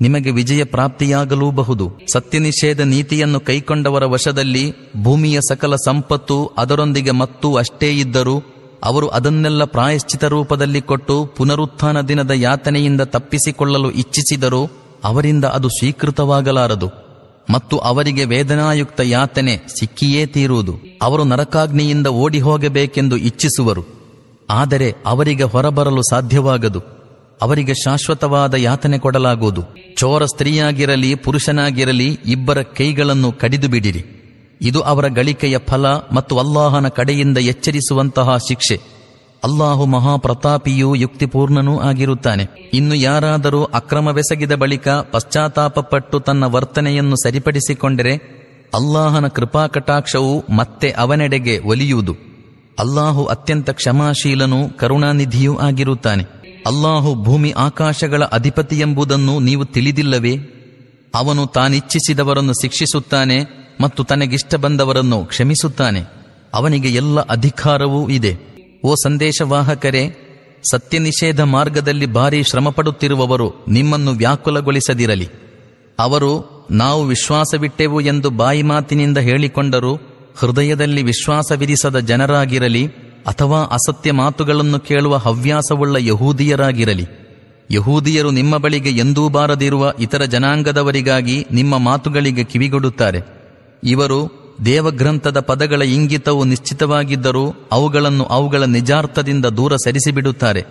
ನಿಮಗೆ ವಿಜಯ ಪ್ರಾಪ್ತಿಯಾಗಲೂಬಹುದು. ಸತ್ಯನಿಷೇಧ ನೀತಿಯನ್ನು ಕೈಕೊಂಡವರ ವಶದಲ್ಲಿ ಭೂಮಿಯ ಸಕಲ ಸಂಪತ್ತು ಅದರೊಂದಿಗೆ ಮತ್ತೂ ಅಷ್ಟೇ ಇದ್ದರೂ ಅವರು ಅದನ್ನೆಲ್ಲ ಪ್ರಾಯಶ್ಚಿತ ರೂಪದಲ್ಲಿ ಕೊಟ್ಟು ಪುನರುತ್ಥಾನ ದಿನದ ಯಾತನೆಯಿಂದ ತಪ್ಪಿಸಿಕೊಳ್ಳಲು ಇಚ್ಛಿಸಿದರೂ ಅವರಿಂದ ಅದು ಸ್ವೀಕೃತವಾಗಲಾರದು. ಮತ್ತು ಅವರಿಗೆ ವೇದನಾಯುಕ್ತ ಯಾತನೆ ಸಿಕ್ಕಿಯೇ ತೀರುವುದು. ಅವರು ನರಕಾಗ್ನಿಯಿಂದ ಓಡಿ ಹೋಗಬೇಕೆಂದು ಇಚ್ಛಿಸುವರು. ಆದರೆ ಅವರಿಗೆ ಹೊರಬರಲು ಸಾಧ್ಯವಾಗದು. ಅವರಿಗೆ ಶಾಶ್ವತವಾದ ಯಾತನೆ ಕೊಡಲಾಗುವುದು. ಚೋರ ಸ್ತ್ರೀಯಾಗಿರಲಿ, ಪುರುಷನಾಗಿರಲಿ, ಇಬ್ಬರ ಕೈಗಳನ್ನು ಕಡಿದು ಬಿಡಿರಿ. ಇದು ಅವರ ಗಳಿಕೆಯ ಫಲ ಮತ್ತು ಅಲ್ಲಾಹನ ಕಡೆಯಿಂದ ಎಚ್ಚರಿಸುವಂತಹ ಶಿಕ್ಷೆ. ಅಲ್ಲಾಹು ಮಹಾಪ್ರತಾಪಿಯೂ ಯುಕ್ತಿಪೂರ್ಣನೂ ಆಗಿರುತ್ತಾನೆ. ಇನ್ನು ಯಾರಾದರೂ ಅಕ್ರಮವೆಸಗಿದ ಬಳಿಕ ಪಶ್ಚಾತ್ತಾಪಪಟ್ಟು ತನ್ನ ವರ್ತನೆಯನ್ನು ಸರಿಪಡಿಸಿಕೊಂಡರೆ, ಅಲ್ಲಾಹನ ಕೃಪಾಕಟಾಕ್ಷವು ಮತ್ತೆ ಅವನೆಡೆಗೆ ಒಲಿಯುವುದು. ಅಲ್ಲಾಹು ಅತ್ಯಂತ ಕ್ಷಮಾಶೀಲನೂ ಕರುಣಾನಿಧಿಯೂ ಆಗಿರುತ್ತಾನೆ. ಅಲ್ಲಾಹು ಭೂಮಿ ಆಕಾಶಗಳ ಅಧಿಪತಿಯೆಂಬುದನ್ನು ನೀವು ತಿಳಿದಿಲ್ಲವೇ? ಅವನು ತಾನಿಚ್ಛಿಸಿದವರನ್ನು ಶಿಕ್ಷಿಸುತ್ತಾನೆ ಮತ್ತು ತನಗಿಷ್ಟ ಬಂದವರನ್ನು ಕ್ಷಮಿಸುತ್ತಾನೆ. ಅವನಿಗೆ ಎಲ್ಲ ಅಧಿಕಾರವೂ ಇದೆ. ಓ ಸಂದೇಶವಾಹಕರೇ ಸತ್ಯ ನಿಷೇಧ ಮಾರ್ಗದಲ್ಲಿ ಭಾರೀ ಶ್ರಮಪಡುತ್ತಿರುವವರು ನಿಮ್ಮನ್ನು ವ್ಯಾಕುಲಗೊಳಿಸದಿರಲಿ. ಅವರು, ನಾವು ವಿಶ್ವಾಸವಿಟ್ಟೆವು ಎಂದು ಬಾಯಿ ಮಾತಿನಿಂದ ಹೇಳಿಕೊಂಡರೂ ಹೃದಯದಲ್ಲಿ ವಿಶ್ವಾಸವಿರಿಸದ ಜನರಾಗಿರಲಿ. ಅಥವಾ ಅಸತ್ಯ ಮಾತುಗಳನ್ನು ಕೇಳುವ ಹವ್ಯಾಸವುಳ್ಳ ಯಹೂದಿಯರಾಗಿರಲಿ. ಯಹೂದಿಯರು ನಿಮ್ಮ ಬಳಿಗೆ ಎಂದೂ ಬಾರದಿರುವ ಇತರ ಜನಾಂಗದವರಿಗಾಗಿ ನಿಮ್ಮ ಮಾತುಗಳಿಗೆ ಕಿವಿಗೊಡುತ್ತಾರೆ. ಇವರು ದೇವಗ್ರಂಥದ ಪದಗಳ ಇಂಗಿತವು ನಿಶ್ಚಿತವಾಗಿದ್ದರೂ ಅವುಗಳನ್ನು ಅವುಗಳ ನಿಜಾರ್ಥದಿಂದ ದೂರ ಸರಿಸಿಬಿಡುತ್ತಾರೆ.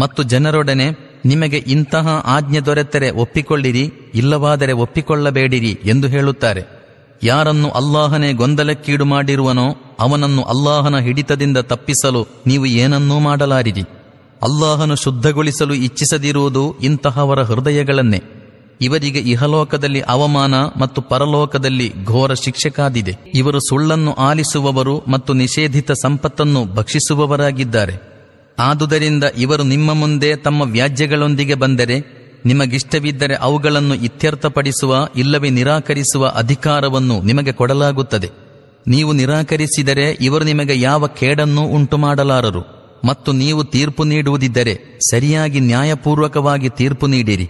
ಮತ್ತು ಜನರೊಡನೆ ನಿಮಗೆ ಇಂತಹ ಆಜ್ಞೆ ದೊರೆತರೆ ಒಪ್ಪಿಕೊಳ್ಳಿರಿ, ಇಲ್ಲವಾದರೆ ಒಪ್ಪಿಕೊಳ್ಳಬೇಡಿರಿ ಎಂದು ಹೇಳುತ್ತಾರೆ. ಯಾರನ್ನು ಅಲ್ಲಾಹನೇ ಗೊಂದಲಕ್ಕೀಡು ಮಾಡಿರುವನೋ ಅವನನ್ನು ಅಲ್ಲಾಹನ ಹಿಡಿತದಿಂದ ತಪ್ಪಿಸಲು ನೀವು ಏನನ್ನೂ ಮಾಡಲಾರಿರಿ. ಅಲ್ಲಾಹನು ಶುದ್ಧಗೊಳಿಸಲು ಇಚ್ಛಿಸದಿರುವುದು ಇಂತಹವರ ಹೃದಯಗಳನ್ನೇ. ಇವರಿಗೆ ಇಹಲೋಕದಲ್ಲಿ ಅವಮಾನ ಮತ್ತು ಪರಲೋಕದಲ್ಲಿ ಘೋರ ಶಿಕ್ಷೆ ಕಾದಿದೆ ಇವರು ಸುಳ್ಳನ್ನು ಆಲಿಸುವವರು ಮತ್ತು ನಿಷೇಧಿತ ಸಂಪತ್ತನ್ನು ಭಕ್ಷಿಸುವವರಾಗಿದ್ದಾರೆ. ಆದುದರಿಂದ ಇವರು ನಿಮ್ಮ ಮುಂದೆ ತಮ್ಮ ವ್ಯಾಜ್ಯಗಳೊಂದಿಗೆ ಬಂದರೆ ನಿಮಗಿಷ್ಟವಿದ್ದರೆ ಅವುಗಳನ್ನು ಇತ್ಯರ್ಥಪಡಿಸುವ ಇಲ್ಲವೇ ನಿರಾಕರಿಸುವ ಅಧಿಕಾರವನ್ನು ನಿಮಗೆ ಕೊಡಲಾಗುತ್ತದೆ. ನೀವು ನಿರಾಕರಿಸಿದರೆ ಇವರು ನಿಮಗೆ ಯಾವ ಕೇಡನ್ನೂ ಉಂಟು ಮಾಡಲಾರರು ಮತ್ತು ನೀವು ತೀರ್ಪು ನೀಡುವುದಿದ್ದರೆ ಸರಿಯಾಗಿ ನ್ಯಾಯಪೂರ್ವಕವಾಗಿ ತೀರ್ಪು ನೀಡಿರಿ.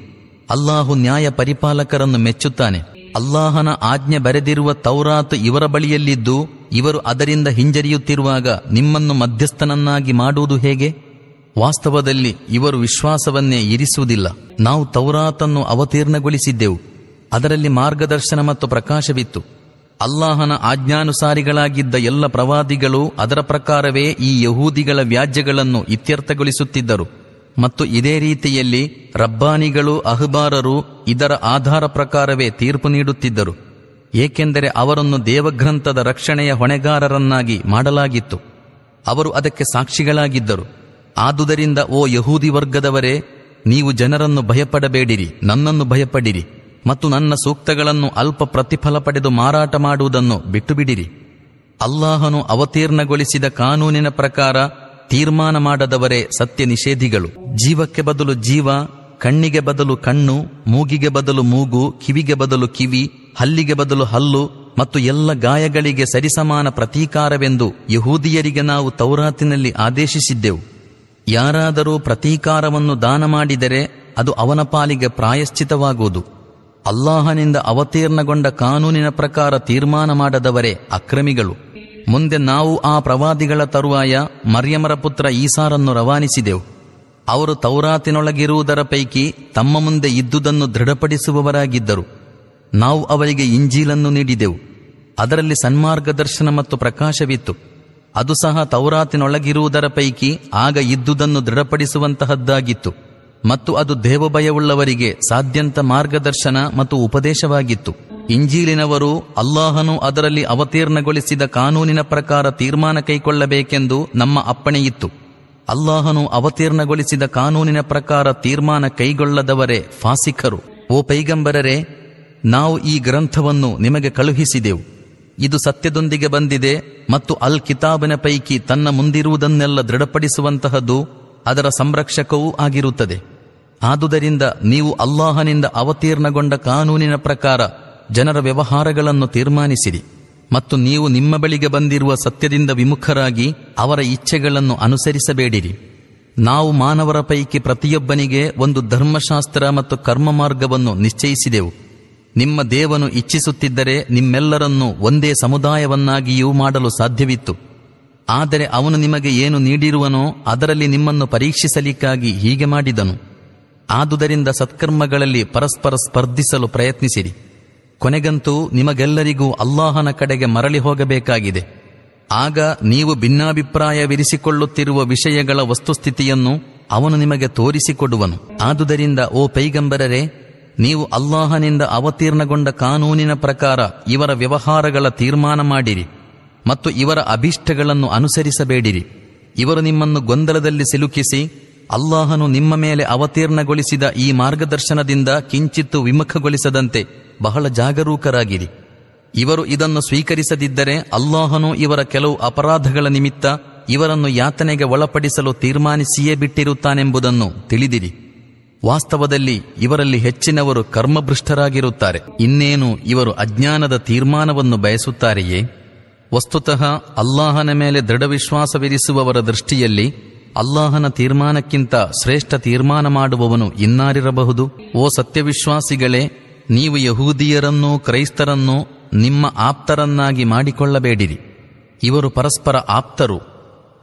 ಅಲ್ಲಾಹು ನ್ಯಾಯ ಪರಿಪಾಲಕರನ್ನು ಮೆಚ್ಚುತ್ತಾನೆ. ಅಲ್ಲಾಹನ ಆಜ್ಞೆ ಬರೆದಿರುವ ತೌರಾತು ಇವರ ಬಳಿಯಲ್ಲಿದ್ದು ಇವರು ಅದರಿಂದ ಹಿಂಜರಿಯುತ್ತಿರುವಾಗ ನಿಮ್ಮನ್ನು ಮಧ್ಯಸ್ಥನನ್ನಾಗಿ ಮಾಡುವುದು ಹೇಗೆ? ವಾಸ್ತವದಲ್ಲಿ ಇವರು ವಿಶ್ವಾಸವನ್ನೇ ಇರಿಸುವುದಿಲ್ಲ. ನಾವು ತೌರಾತನ್ನು ಅವತೀರ್ಣಗೊಳಿಸಿದ್ದೆವು. ಅದರಲ್ಲಿ ಮಾರ್ಗದರ್ಶನ ಮತ್ತು ಪ್ರಕಾಶವಿತ್ತು. ಅಲ್ಲಾಹನ ಆಜ್ಞಾನುಸಾರಿಗಳಾಗಿದ್ದ ಎಲ್ಲ ಪ್ರವಾದಿಗಳು ಅದರ ಪ್ರಕಾರವೇ ಈ ಯಹೂದಿಗಳ ವ್ಯಾಜ್ಯಗಳನ್ನು ಇತ್ಯರ್ಥಗೊಳಿಸುತ್ತಿದ್ದರು. ಮತ್ತು ಇದೇ ರೀತಿಯಲ್ಲಿ ರಬ್ಬಾನಿಗಳು ಅಹಬಾರರು ಇದರ ಆಧಾರ ಪ್ರಕಾರವೇ ತೀರ್ಪು ನೀಡುತ್ತಿದ್ದರು. ಏಕೆಂದರೆ ಅವರನ್ನು ದೇವಗ್ರಂಥದ ರಕ್ಷಣೆಯ ಹೊಣೆಗಾರರನ್ನಾಗಿ ಮಾಡಲಾಗಿತ್ತು. ಅವರು ಅದಕ್ಕೆ ಸಾಕ್ಷಿಗಳಾಗಿದ್ದರು. ಆದುದರಿಂದ ಓ ಯಹೂದಿ ವರ್ಗದವರೇ, ನೀವು ಜನರನ್ನು ಭಯಪಡಬೇಡಿರಿ, ನನ್ನನ್ನು ಭಯಪಡಿರಿ, ಮತ್ತು ನನ್ನ ಸೂಕ್ತಗಳನ್ನು ಅಲ್ಪ ಪ್ರತಿಫಲ ಪಡೆದು ಮಾರಾಟ ಮಾಡುವುದನ್ನು ಬಿಟ್ಟುಬಿಡಿರಿ. ಅಲ್ಲಾಹನು ಅವತೀರ್ಣಗೊಳಿಸಿದ ಕಾನೂನಿನ ಪ್ರಕಾರ ತೀರ್ಮಾನ ಮಾಡದವರೇ ಸತ್ಯ ನಿಷೇಧಿಗಳು ಜೀವಕ್ಕೆ ಬದಲು ಜೀವ, ಕಣ್ಣಿಗೆ ಬದಲು ಕಣ್ಣು, ಮೂಗಿಗೆ ಬದಲು ಮೂಗು, ಕಿವಿಗೆ ಬದಲು ಕಿವಿ, ಹಲ್ಲಿಗೆ ಬದಲು ಹಲ್ಲು, ಮತ್ತು ಎಲ್ಲ ಗಾಯಗಳಿಗೆ ಸರಿಸಮಾನ ಪ್ರತೀಕಾರವೆಂದು ಯಹೂದಿಯರಿಗೆ ನಾವು ತೌರಾತಿನಲ್ಲಿ ಆದೇಶಿಸಿದ್ದೆವು. ಯಾರಾದರೂ ಪ್ರತೀಕಾರವನ್ನು ದಾನ ಮಾಡಿದರೆ ಅದು ಅವನ ಪಾಲಿಗೆ ಪ್ರಾಯಶ್ಚಿತವಾಗುವುದು. ಅಲ್ಲಾಹನಿಂದ ಅವತೀರ್ಣಗೊಂಡ ಕಾನೂನಿನ ಪ್ರಕಾರ ತೀರ್ಮಾನ ಮಾಡದವರೇ ಅಕ್ರಮಿಗಳು. ಮುಂದೆ ನಾವು ಆ ಪ್ರವಾದಿಗಳ ತರುವಾಯ ಮರ್ಯಮರ ಪುತ್ರ ಈಸಾರನ್ನು ರವಾನಿಸಿದೆವು. ಅವರು ತೌರಾತಿನೊಳಗಿರುವುದರ ಪೈಕಿ ತಮ್ಮ ಮುಂದೆ ಇದ್ದುದನ್ನು ದೃಢಪಡಿಸುವವರಾಗಿದ್ದರು. ನಾವು ಅವರಿಗೆ ಇಂಜೀಲನ್ನು ನೀಡಿದೆವು. ಅದರಲ್ಲಿ ಸನ್ಮಾರ್ಗದರ್ಶನ ಮತ್ತು ಪ್ರಕಾಶವಿತ್ತು. ಅದು ಸಹ ತೌರಾತಿನೊಳಗಿರುವುದರ ಪೈಕಿ ಆಗ ಇದ್ದುದನ್ನು ದೃಢಪಡಿಸುವಂತಹದ್ದಾಗಿತ್ತು. ಮತ್ತು ಅದು ದೇವಭಯವುಳ್ಳವರಿಗೆ ಸಾಧ್ಯಂತ ಮಾರ್ಗದರ್ಶನ ಮತ್ತು ಉಪದೇಶವಾಗಿತ್ತು. ಇಂಜೀಲಿನವರು ಅಲ್ಲಾಹನು ಅದರಲ್ಲಿ ಅವತೀರ್ಣಗೊಳಿಸಿದ ಕಾನೂನಿನ ಪ್ರಕಾರ ತೀರ್ಮಾನ ಕೈಗೊಳ್ಳಬೇಕೆಂದು ನಮ್ಮ ಅಪ್ಪಣೆಯಿತ್ತು. ಅಲ್ಲಾಹನು ಅವತೀರ್ಣಗೊಳಿಸಿದ ಕಾನೂನಿನ ಪ್ರಕಾರ ತೀರ್ಮಾನ ಕೈಗೊಳ್ಳದವರೇ ಫಾಸಿಖರು ಓ ಪೈಗಂಬರರೆ, ನಾವು ಈ ಗ್ರಂಥವನ್ನು ನಿಮಗೆ ಕಳುಹಿಸಿದೆವು. ಇದು ಸತ್ಯದೊಂದಿಗೆ ಬಂದಿದೆ ಮತ್ತು ಅಲ್ ಕಿತಾಬನ ಪೈಕಿ ತನ್ನ ಮುಂದಿರುವುದನ್ನೆಲ್ಲ ದೃಢಪಡಿಸುವಂತಹದ್ದು ಅದರ ಸಂರಕ್ಷಕವೂ ಆಗಿರುತ್ತದೆ. ಆದುದರಿಂದ ನೀವು ಅಲ್ಲಾಹನಿಂದ ಅವತೀರ್ಣಗೊಂಡ ಕಾನೂನಿನ ಪ್ರಕಾರ ಜನರ ವ್ಯವಹಾರಗಳನ್ನು ತೀರ್ಮಾನಿಸಿರಿ ಮತ್ತು ನೀವು ನಿಮ್ಮ ಬಳಿಗೆ ಬಂದಿರುವ ಸತ್ಯದಿಂದ ವಿಮುಖರಾಗಿ ಅವರ ಇಚ್ಛೆಗಳನ್ನು ಅನುಸರಿಸಬೇಡಿರಿ. ನಾವು ಮಾನವರ ಪೈಕಿ ಪ್ರತಿಯೊಬ್ಬನಿಗೆ ಒಂದು ಧರ್ಮಶಾಸ್ತ್ರ ಮತ್ತು ಕರ್ಮ ಮಾರ್ಗವನ್ನು ನಿಶ್ಚಯಿಸಿದೆವು. ನಿಮ್ಮ ದೇವನು ಇಚ್ಛಿಸುತ್ತಿದ್ದರೆ ನಿಮ್ಮೆಲ್ಲರನ್ನು ಒಂದೇ ಸಮುದಾಯವನ್ನಾಗಿಯೂ ಮಾಡಲು ಸಾಧ್ಯವಿತ್ತು. ಆದರೆ ಅವನು ನಿಮಗೆ ಏನು ನೀಡಿರುವನೋ ಅದರಲ್ಲಿ ನಿಮ್ಮನ್ನು ಪರೀಕ್ಷಿಸಲಿಕ್ಕಾಗಿ ಹೀಗೆ ಮಾಡಿದನು. ಆದುದರಿಂದ ಸತ್ಕರ್ಮಗಳಲ್ಲಿ ಪರಸ್ಪರ ಸ್ಪರ್ಧಿಸಲು ಪ್ರಯತ್ನಿಸಿರಿ. ಕೊನೆಗಂತೂ ನಿಮಗೆಲ್ಲರಿಗೂ ಅಲ್ಲಾಹನ ಕಡೆಗೆ ಮರಳಿ ಹೋಗಬೇಕಾಗಿದೆ. ಆಗ ನೀವು ಭಿನ್ನಾಭಿಪ್ರಾಯವಿರಿಸಿಕೊಳ್ಳುತ್ತಿರುವ ವಿಷಯಗಳ ವಸ್ತುಸ್ಥಿತಿಯನ್ನು ಅವನು ನಿಮಗೆ ತೋರಿಸಿಕೊಡುವನು. ಆದುದರಿಂದ, ಓ ಪೈಗಂಬರರೆ ನೀವು ಅಲ್ಲಾಹನಿಂದ ಅವತೀರ್ಣಗೊಂಡ ಕಾನೂನಿನ ಪ್ರಕಾರ ಇವರ ವ್ಯವಹಾರಗಳ ತೀರ್ಮಾನ ಮಾಡಿರಿ ಮತ್ತು ಇವರ ಅಭೀಷ್ಟಗಳನ್ನು ಅನುಸರಿಸಬೇಡಿರಿ. ಇವರು ನಿಮ್ಮನ್ನು ಗೊಂದಲದಲ್ಲಿ ಸಿಲುಕಿಸಿ ಅಲ್ಲಾಹನು ನಿಮ್ಮ ಮೇಲೆ ಅವತೀರ್ಣಗೊಳಿಸಿದ ಈ ಮಾರ್ಗದರ್ಶನದಿಂದ ಕಿಂಚಿತ್ತು ವಿಮುಖಗೊಳಿಸದಂತೆ ಬಹಳ ಜಾಗರೂಕರಾಗಿರಿ. ಇವರು ಇದನ್ನು ಸ್ವೀಕರಿಸದಿದ್ದರೆ ಅಲ್ಲಾಹನು ಇವರ ಕೆಲವು ಅಪರಾಧಗಳ ನಿಮಿತ್ತ ಇವರನ್ನು ಯಾತನೆಗೆ ಒಳಪಡಿಸಲು ತೀರ್ಮಾನಿಸಿಯೇ ಬಿಟ್ಟಿರುತ್ತಾನೆಂಬುದನ್ನು ತಿಳಿದಿರಿ. ವಾಸ್ತವದಲ್ಲಿ ಇವರಲ್ಲಿ ಹೆಚ್ಚಿನವರು ಕರ್ಮಭೃಷ್ಟರಾಗಿರುತ್ತಾರೆ ಇನ್ನೇನು ಇವರು ಅಜ್ಞಾನದ ತೀರ್ಮಾನವನ್ನು ಬಯಸುತ್ತಾರೆಯೇ? ವಸ್ತುತಃ ಅಲ್ಲಾಹನ ಮೇಲೆ ದೃಢ ವಿಶ್ವಾಸವಿರಿಸುವವರ ದೃಷ್ಟಿಯಲ್ಲಿ ಅಲ್ಲಾಹನ ತೀರ್ಮಾನಕ್ಕಿಂತ ಶ್ರೇಷ್ಠ ತೀರ್ಮಾನ ಮಾಡುವವನು ಇನ್ನಾರಿರಬಹುದು? ಓ ಸತ್ಯವಿಶ್ವಾಸಿಗಳೇ, ನೀವು ಯಹೂದಿಯರನ್ನೂ ಕ್ರೈಸ್ತರನ್ನೂ ನಿಮ್ಮ ಆಪ್ತರನ್ನಾಗಿ ಮಾಡಿಕೊಳ್ಳಬೇಡಿರಿ. ಇವರು ಪರಸ್ಪರ ಆಪ್ತರು.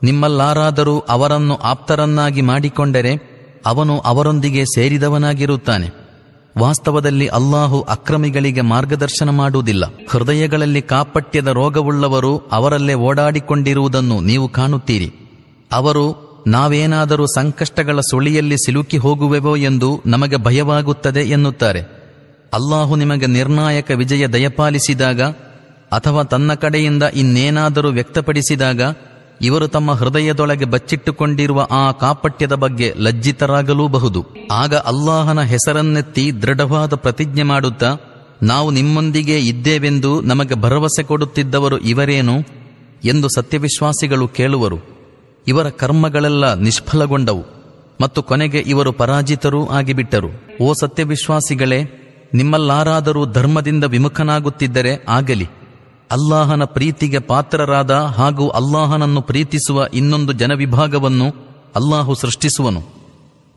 ನಿಮ್ಮಲ್ಲಾರಾದರೂ ಅವರನ್ನು ಆಪ್ತರನ್ನಾಗಿ ಮಾಡಿಕೊಂಡರೆ ಅವನು ಅವರೊಂದಿಗೆ ಸೇರಿದವನಾಗಿರುತ್ತಾನೆ. ವಾಸ್ತವದಲ್ಲಿ ಅಲ್ಲಾಹು ಅಕ್ರಮಿಗಳಿಗೆ ಮಾರ್ಗದರ್ಶನ ಮಾಡುವುದಿಲ್ಲ. ಹೃದಯಗಳಲ್ಲಿ ಕಾಪಟ್ಯದ ರೋಗವುಳ್ಳವರು ಅವರಲ್ಲೇ ಓಡಾಡಿಕೊಂಡಿರುವುದನ್ನು ನೀವು ಕಾಣುತ್ತೀರಿ. ಅವರು, ನಾವೇನಾದರೂ ಸಂಕಷ್ಟಗಳ ಸುಳಿಯಲ್ಲಿ ಸಿಲುಕಿ ಹೋಗುವೆವೋ ಎಂದು ನಮಗೆ ಭಯವಾಗುತ್ತದೆ ಎನ್ನುತ್ತಾರೆ. ಅಲ್ಲಾಹು ನಿಮಗೆ ನಿರ್ಣಾಯಕ ವಿಜಯ ದಯಪಾಲಿಸಿದಾಗ ಅಥವಾ ತನ್ನ ಕಡೆಯಿಂದ ಇನ್ನೇನಾದರೂ ವ್ಯಕ್ತಪಡಿಸಿದಾಗ ಇವರು ತಮ್ಮ ಹೃದಯದೊಳಗೆ ಬಚ್ಚಿಟ್ಟುಕೊಂಡಿರುವ ಆ ಕಾಪಟ್ಯದ ಬಗ್ಗೆ ಲಜ್ಜಿತರಾಗಲೂಬಹುದು. ಆಗ ಅಲ್ಲಾಹನ ಹೆಸರನ್ನೆತ್ತಿ ದೃಢವಾದ ಪ್ರತಿಜ್ಞೆ ಮಾಡುತ್ತಾ, ನಾವು ನಿಮ್ಮೊಂದಿಗೆ ಇದ್ದೇವೆಂದು ನಮಗೆ ಭರವಸೆ ಕೊಡುತ್ತಿದ್ದವರು ಇವರೇನು ಎಂದು ಸತ್ಯವಿಶ್ವಾಸಿಗಳು ಕೇಳುವರು. ಇವರ ಕರ್ಮಗಳೆಲ್ಲ ನಿಷ್ಫಲಗೊಂಡವು ಮತ್ತು ಕೊನೆಗೆ ಇವರು ಪರಾಜಿತರೂ ಆಗಿಬಿಟ್ಟರು. ಓ ಸತ್ಯವಿಶ್ವಾಸಿಗಳೇ, ನಿಮ್ಮಲ್ಲಾರಾದರೂ ಧರ್ಮದಿಂದ ವಿಮುಖನಾಗುತ್ತಿದ್ದರೆ ಆಗಲಿ. ಅಲ್ಲಾಹನ ಪ್ರೀತಿಗೆ ಪಾತ್ರರಾದ ಹಾಗೂ ಅಲ್ಲಾಹನನ್ನು ಪ್ರೀತಿಸುವ ಇನ್ನೊಂದು ಜನವಿಭಾಗವನ್ನು ಅಲ್ಲಾಹು ಸೃಷ್ಟಿಸುವನು.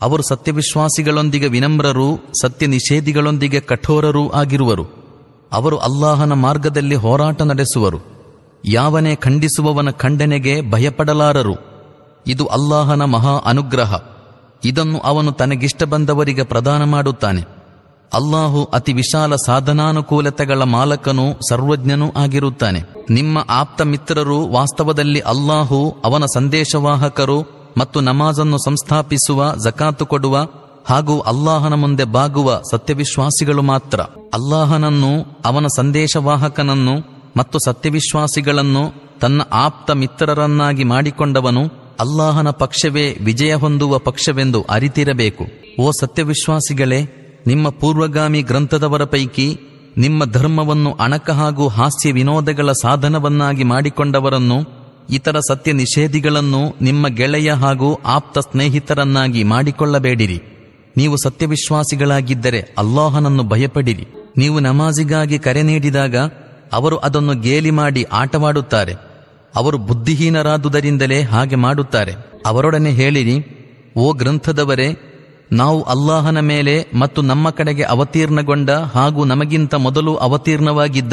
ಅವರು ಸತ್ಯವಿಶ್ವಾಸಿಗಳೊಂದಿಗೆ ವಿನಮ್ರರೂ ಸತ್ಯ ನಿಷೇಧಿಗಳೊಂದಿಗೆ ಕಠೋರರೂ ಆಗಿರುವರು. ಅವರು ಅಲ್ಲಾಹನ ಮಾರ್ಗದಲ್ಲಿ ಹೋರಾಟ ನಡೆಸುವರು. ಯಾವನೇ ಖಂಡಿಸುವವನ ಖಂಡನೆಗೆ ಭಯಪಡಲಾರರು. ಇದು ಅಲ್ಲಾಹನ ಮಹಾ ಅನುಗ್ರಹ. ಇದನ್ನು ಅವನು ತನಗಿಷ್ಟ ಬಂದವರಿಗೆ ಪ್ರದಾನ ಮಾಡುತ್ತಾನೆ. ಅಲ್ಲಾಹು ಅತಿ ವಿಶಾಲ ಸಾಧನಾನುಕೂಲತೆಗಳ ಮಾಲಕನೂ ಸರ್ವಜ್ಞನೂ ಆಗಿರುತ್ತಾನೆ. ನಿಮ್ಮ ಆಪ್ತ ಮಿತ್ರರು ವಾಸ್ತವದಲ್ಲಿ ಅಲ್ಲಾಹು ಅವನ ಸಂದೇಶವಾಹಕರು ಮತ್ತು ನಮಾಜನ್ನು ಸಂಸ್ಥಾಪಿಸುವ, ಜಕಾತು ಕೊಡುವ ಹಾಗೂ ಅಲ್ಲಾಹನ ಮುಂದೆ ಬಾಗುವ ಸತ್ಯವಿಶ್ವಾಸಿಗಳು ಮಾತ್ರ. ಅಲ್ಲಾಹನನ್ನು, ಅವನ ಸಂದೇಶವಾಹಕನನ್ನು ಮತ್ತು ಸತ್ಯವಿಶ್ವಾಸಿಗಳನ್ನು ತನ್ನ ಆಪ್ತ ಮಿತ್ರರನ್ನಾಗಿ ಮಾಡಿಕೊಂಡವನು ಅಲ್ಲಾಹನ ಪಕ್ಷವೇ ವಿಜಯ ಹೊಂದುವ ಪಕ್ಷವೆಂದು ಅರಿತಿರಬೇಕು. ಓ ಸತ್ಯವಿಶ್ವಾಸಿಗಳೇ ನಿಮ್ಮ ಪೂರ್ವಗಾಮಿ ಗ್ರಂಥದವರ ಪೈಕಿ ನಿಮ್ಮ ಧರ್ಮವನ್ನು ಅಣಕ ಹಾಗೂ ಹಾಸ್ಯ ವಿನೋದಗಳ ಸಾಧನವನ್ನಾಗಿ ಮಾಡಿಕೊಂಡವರನ್ನು, ಇತರ ಸತ್ಯ ನಿಷೇಧಿಗಳನ್ನು ನಿಮ್ಮ ಗೆಳೆಯ ಹಾಗೂ ಆಪ್ತ ಸ್ನೇಹಿತರನ್ನಾಗಿ ಮಾಡಿಕೊಳ್ಳಬೇಡಿರಿ. ನೀವು ಸತ್ಯವಿಶ್ವಾಸಿಗಳಾಗಿದ್ದರೆ ಅಲ್ಲಾಹನನ್ನು ಭಯಪಡಿರಿ. ನೀವು ನಮಾಜಿಗಾಗಿ ಕರೆ ನೀಡಿದಾಗ ಅವರು ಅದನ್ನು ಗೇಲಿ ಮಾಡಿ ಆಟವಾಡುತ್ತಾರೆ. ಅವರು ಬುದ್ಧಿಹೀನರಾದುದರಿಂದಲೇ ಹಾಗೆ ಮಾಡುತ್ತಾರೆ. ಅವರೊಡನೆ ಹೇಳಿರಿ, ಓ ಗ್ರಂಥದವರೇ ನಾವು ಅಲ್ಲಾಹನ ಮೇಲೆ ಮತ್ತು ನಮ್ಮ ಕಡೆಗೆ ಅವತೀರ್ಣಗೊಂಡ ಹಾಗೂ ನಮಗಿಂತ ಮೊದಲು ಅವತೀರ್ಣವಾಗಿದ್ದ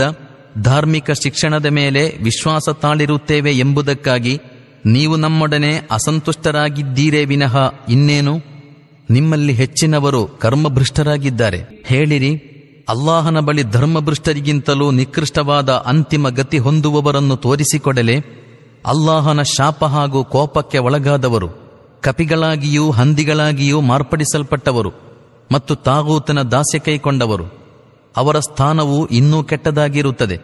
ಧಾರ್ಮಿಕ ಶಿಕ್ಷಣದ ಮೇಲೆ ವಿಶ್ವಾಸ ತಾಳಿರುತ್ತೇವೆ ಎಂಬುದಕ್ಕಾಗಿ ನೀವು ನಮ್ಮೊಡನೆ ಅಸಂತುಷ್ಟರಾಗಿದ್ದೀರೇ ವಿನಃ ಇನ್ನೇನು? ನಿಮ್ಮಲ್ಲಿ ಹೆಚ್ಚಿನವರು ಕರ್ಮಭೃಷ್ಟರಾಗಿದ್ದಾರೆ ಹೇಳಿರಿ, ಅಲ್ಲಾಹನ ಬಳಿ ಧರ್ಮಭೃಷ್ಟರಿಗಿಂತಲೂ ನಿಕೃಷ್ಟವಾದ ಅಂತಿಮ ಗತಿ ಹೊಂದುವವರನ್ನು ತೋರಿಸಿಕೊಡಲೆ, ಅಲ್ಲಾಹನ ಶಾಪ ಹಾಗೂ ಕೋಪಕ್ಕೆ ಒಳಗಾದವರು. ಕಪಿಗಳಾಗಿಯೂ ಹಂದಿಗಳಾಗಿಯೂ ಮಾರ್ಪಡಿಸಲ್ಪಟ್ಟವರು ಮತ್ತು ತಾಗೂತನ ದಾಸ್ಯ ಕೈಕೊಂಡವರು. ಅವರ ಸ್ಥಾನವು ಇನ್ನೂ ಕೆಟ್ಟದಾಗಿರುತ್ತದೆ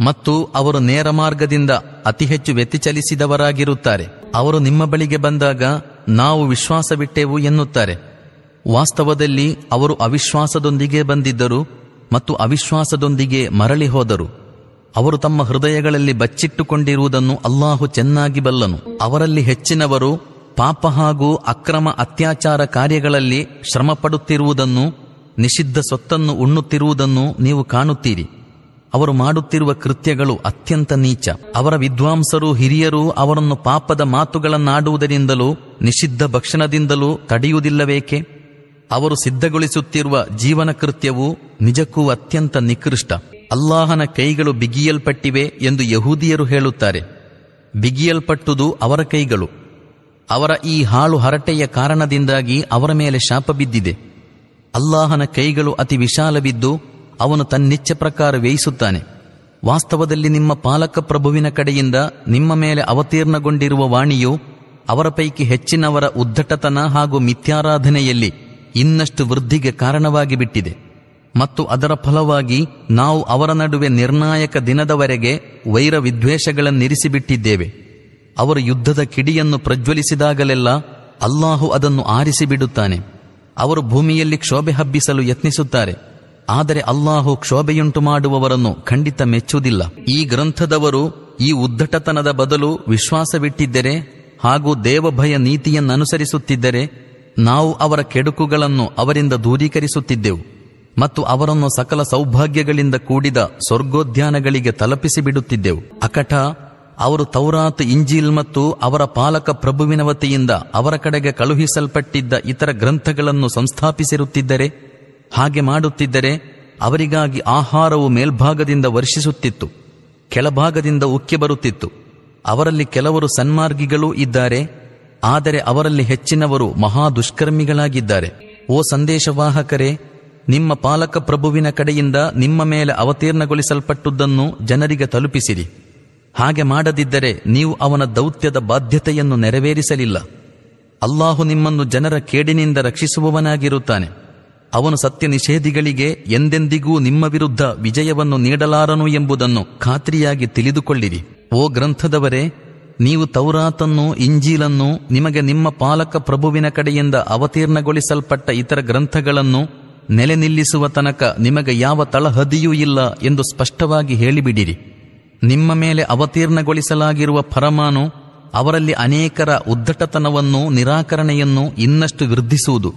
ಮತ್ತು ಅವರು ನೇರ ಮಾರ್ಗದಿಂದ ಅತಿ ಹೆಚ್ಚು ವ್ಯತಿಚಲಿಸಿದವರಾಗಿರುತ್ತಾರೆ ಅವರು ನಿಮ್ಮ ಬಳಿಗೆ ಬಂದಾಗ ನಾವು ವಿಶ್ವಾಸವಿಟ್ಟೆವು ಎನ್ನುತ್ತಾರೆ. ವಾಸ್ತವದಲ್ಲಿ ಅವರು ಅವಿಶ್ವಾಸದೊಂದಿಗೆ ಬಂದಿದ್ದರು ಮತ್ತು ಅವಿಶ್ವಾಸದೊಂದಿಗೆ ಮರಳಿ ಹೋದರು. ಅವರು ತಮ್ಮ ಹೃದಯಗಳಲ್ಲಿ ಬಚ್ಚಿಟ್ಟುಕೊಂಡಿರುವುದನ್ನು ಅಲ್ಲಾಹು ಚೆನ್ನಾಗಿ ಬಲ್ಲನು. ಅವರಲ್ಲಿ ಹೆಚ್ಚಿನವರು ಪಾಪ ಹಾಗೂ ಅಕ್ರಮ ಅತ್ಯಾಚಾರ ಕಾರ್ಯಗಳಲ್ಲಿ ಶ್ರಮಪಡುತ್ತಿರುವುದನ್ನು, ನಿಷಿದ್ಧ ಸೊತ್ತನ್ನು ಉಣ್ಣುತ್ತಿರುವುದನ್ನು ನೀವು ಕಾಣುತ್ತೀರಿ. ಅವರು ಮಾಡುತ್ತಿರುವ ಕೃತ್ಯಗಳು ಅತ್ಯಂತ ನೀಚ. ಅವರ ವಿದ್ವಾಂಸರು, ಹಿರಿಯರು ಅವರನ್ನು ಪಾಪದ ಮಾತುಗಳನ್ನಾಡುವುದರಿಂದಲೂ, ನಿಷಿದ್ಧ ಭಕ್ಷಣದಿಂದಲೂ ತಡೆಯುವುದಿಲ್ಲವೇಕೆ? ಅವರು ಸಿದ್ಧಗೊಳಿಸುತ್ತಿರುವ ಜೀವನ ಕೃತ್ಯವು ನಿಜಕ್ಕೂ ಅತ್ಯಂತ ನಿಕೃಷ್ಟ. ಅಲ್ಲಾಹನ ಕೈಗಳು ಬಿಗಿಯಲ್ಪಟ್ಟಿವೆ ಎಂದು ಯಹೂದಿಯರು ಹೇಳುತ್ತಾರೆ. ಬಿಗಿಯಲ್ಪಟ್ಟುದು ಅವರ ಕೈಗಳು. ಅವರ ಈ ಹಾಳು ಹರಟೆಯ ಕಾರಣದಿಂದಾಗಿ ಅವರ ಮೇಲೆ ಶಾಪ ಬಿದ್ದಿದೆ. ಅಲ್ಲಾಹನ ಕೈಗಳು ಅತಿ ವಿಶಾಲವಿದ್ದು ಅವನು ತನ್ನಿಚ್ಛೆ ಪ್ರಕಾರ ವ್ಯಯಿಸುತ್ತಾನೆ. ವಾಸ್ತವದಲ್ಲಿ ನಿಮ್ಮ ಪಾಲಕ ಪ್ರಭುವಿನ ಕಡೆಯಿಂದ ನಿಮ್ಮ ಮೇಲೆ ಅವತೀರ್ಣಗೊಂಡಿರುವ ವಾಣಿಯು ಅವರ ಪೈಕಿ ಹೆಚ್ಚಿನವರ ಉದ್ದಟತನ ಹಾಗೂ ಮಿಥ್ಯಾರಾಧನೆಯಲ್ಲಿ ಇನ್ನಷ್ಟು ವೃದ್ಧಿಗೆ ಕಾರಣವಾಗಿ ಬಿಟ್ಟಿದೆ. ಮತ್ತು ಅದರ ಫಲವಾಗಿ ನಾವು ಅವರ ನಡುವೆ ನಿರ್ಣಾಯಕ ದಿನದವರೆಗೆ ವೈರ ವಿದ್ವೇಷಗಳನ್ನಿರಿಸಿಬಿಟ್ಟಿದ್ದೇವೆ. ಅವರು ಯುದ್ಧದ ಕಿಡಿಯನ್ನು ಪ್ರಜ್ವಲಿಸಿದಾಗಲೆಲ್ಲ ಅಲ್ಲಾಹು ಅದನ್ನು ಆರಿಸಿ ಬಿಡುತ್ತಾನೆ ಅವರು ಭೂಮಿಯಲ್ಲಿ ಕ್ಷೋಭೆ ಹಬ್ಬಿಸಲು ಯತ್ನಿಸುತ್ತಾರೆ. ಆದರೆ ಅಲ್ಲಾಹು ಕ್ಷೋಭೆಯುಂಟು ಮಾಡುವವರನ್ನು ಖಂಡಿತ ಮೆಚ್ಚುವುದಿಲ್ಲ. ಈ ಗ್ರಂಥದವರು ಈ ಉದ್ದಟತನದ ಬದಲು ವಿಶ್ವಾಸವಿಟ್ಟಿದ್ದರೆ ಹಾಗೂ ದೇವಭಯ ನೀತಿಯನ್ನನುಸರಿಸುತ್ತಿದ್ದರೆ ನಾವು ಅವರ ಕೆಡುಕುಗಳನ್ನು ಅವರಿಂದ ದೂರೀಕರಿಸುತ್ತಿದ್ದೆವು ಮತ್ತು ಅವರನ್ನು ಸಕಲ ಸೌಭಾಗ್ಯಗಳಿಂದ ಕೂಡಿದ ಸ್ವರ್ಗೋದ್ಯಾನಗಳಿಗೆ ತಲುಪಿಸಿ ಬಿಡುತ್ತಿದ್ದೆವು ಅಕಟ ಅವರು ತೌರಾತ್, ಇಂಜಿಲ್ ಮತ್ತು ಅವರ ಪಾಲಕ ಪ್ರಭುವಿನ ವತಿಯಿಂದ ಅವರ ಕಡೆಗೆ ಕಳುಹಿಸಲ್ಪಟ್ಟಿದ್ದ ಇತರ ಗ್ರಂಥಗಳನ್ನು ಸಂಸ್ಥಾಪಿಸಿರುತ್ತಿದ್ದರೆ, ಹಾಗೆ ಮಾಡುತ್ತಿದ್ದರೆ ಅವರಿಗಾಗಿ ಆಹಾರವು ಮೇಲ್ಭಾಗದಿಂದ ವರ್ಷಿಸುತ್ತಿತ್ತು, ಕೆಳಭಾಗದಿಂದ ಉಕ್ಕಿ ಬರುತ್ತಿತ್ತು. ಅವರಲ್ಲಿ ಕೆಲವರು ಸನ್ಮಾರ್ಗಿಗಳೂ ಇದ್ದಾರೆ, ಆದರೆ ಅವರಲ್ಲಿ ಹೆಚ್ಚಿನವರು ಮಹಾ ದುಷ್ಕರ್ಮಿಗಳಾಗಿದ್ದಾರೆ. ಓ ಸಂದೇಶವಾಹಕರೇ, ನಿಮ್ಮ ಪಾಲಕ ಪ್ರಭುವಿನ ಕಡೆಯಿಂದ ನಿಮ್ಮ ಮೇಲೆ ಅವತೀರ್ಣಗೊಳಿಸಲ್ಪಟ್ಟುದನ್ನು ಜನರಿಗೆ ತಲುಪಿಸಿರಿ. ಹಾಗೆ ಮಾಡದಿದ್ದರೆ ನೀವು ಅವನ ದೌತ್ಯದ ಬಾಧ್ಯತೆಯನ್ನು ನೆರವೇರಿಸಲಿಲ್ಲ. ಅಲ್ಲಾಹು ನಿಮ್ಮನ್ನು ಜನರ ಕೇಡಿನಿಂದ ರಕ್ಷಿಸುವವನಾಗಿರುತ್ತಾನೆ. ಅವನು ಸತ್ಯ ನಿಷೇಧಿಗಳಿಗೆ ಎಂದೆಂದಿಗೂ ನಿಮ್ಮ ವಿರುದ್ಧ ವಿಜಯವನ್ನು ನೀಡಲಾರನು ಎಂಬುದನ್ನು ಖಾತ್ರಿಯಾಗಿ ತಿಳಿದುಕೊಳ್ಳಿರಿ. ಓ ಗ್ರಂಥದವರೇ, ನೀವು ತೌರಾತನ್ನು ಇಂಜೀಲನ್ನು ನಿಮಗೆ ನಿಮ್ಮ ಪಾಲಕ ಪ್ರಭುವಿನ ಕಡೆಯಿಂದ ಅವತೀರ್ಣಗೊಳಿಸಲ್ಪಟ್ಟ ಇತರ ಗ್ರಂಥಗಳನ್ನು ನೆಲೆ ನಿಲ್ಲಿಸುವ ತನಕ ನಿಮಗೆ ಯಾವ ತಳಹದಿಯೂ ಇಲ್ಲ ಎಂದು ಸ್ಪಷ್ಟವಾಗಿ ಹೇಳಿಬಿಡಿರಿ. ನಿಮ್ಮ ಮೇಲೆ ಅವತೀರ್ಣಗೊಳಿಸಲಾಗಿರುವ ಪರಮಾನು ಅವರಲ್ಲಿ ಅನೇಕರ ಉದ್ದಟತನವನ್ನು, ನಿರಾಕರಣೆಯನ್ನು ಇನ್ನಷ್ಟು ವೃದ್ಧಿಸುವುದು.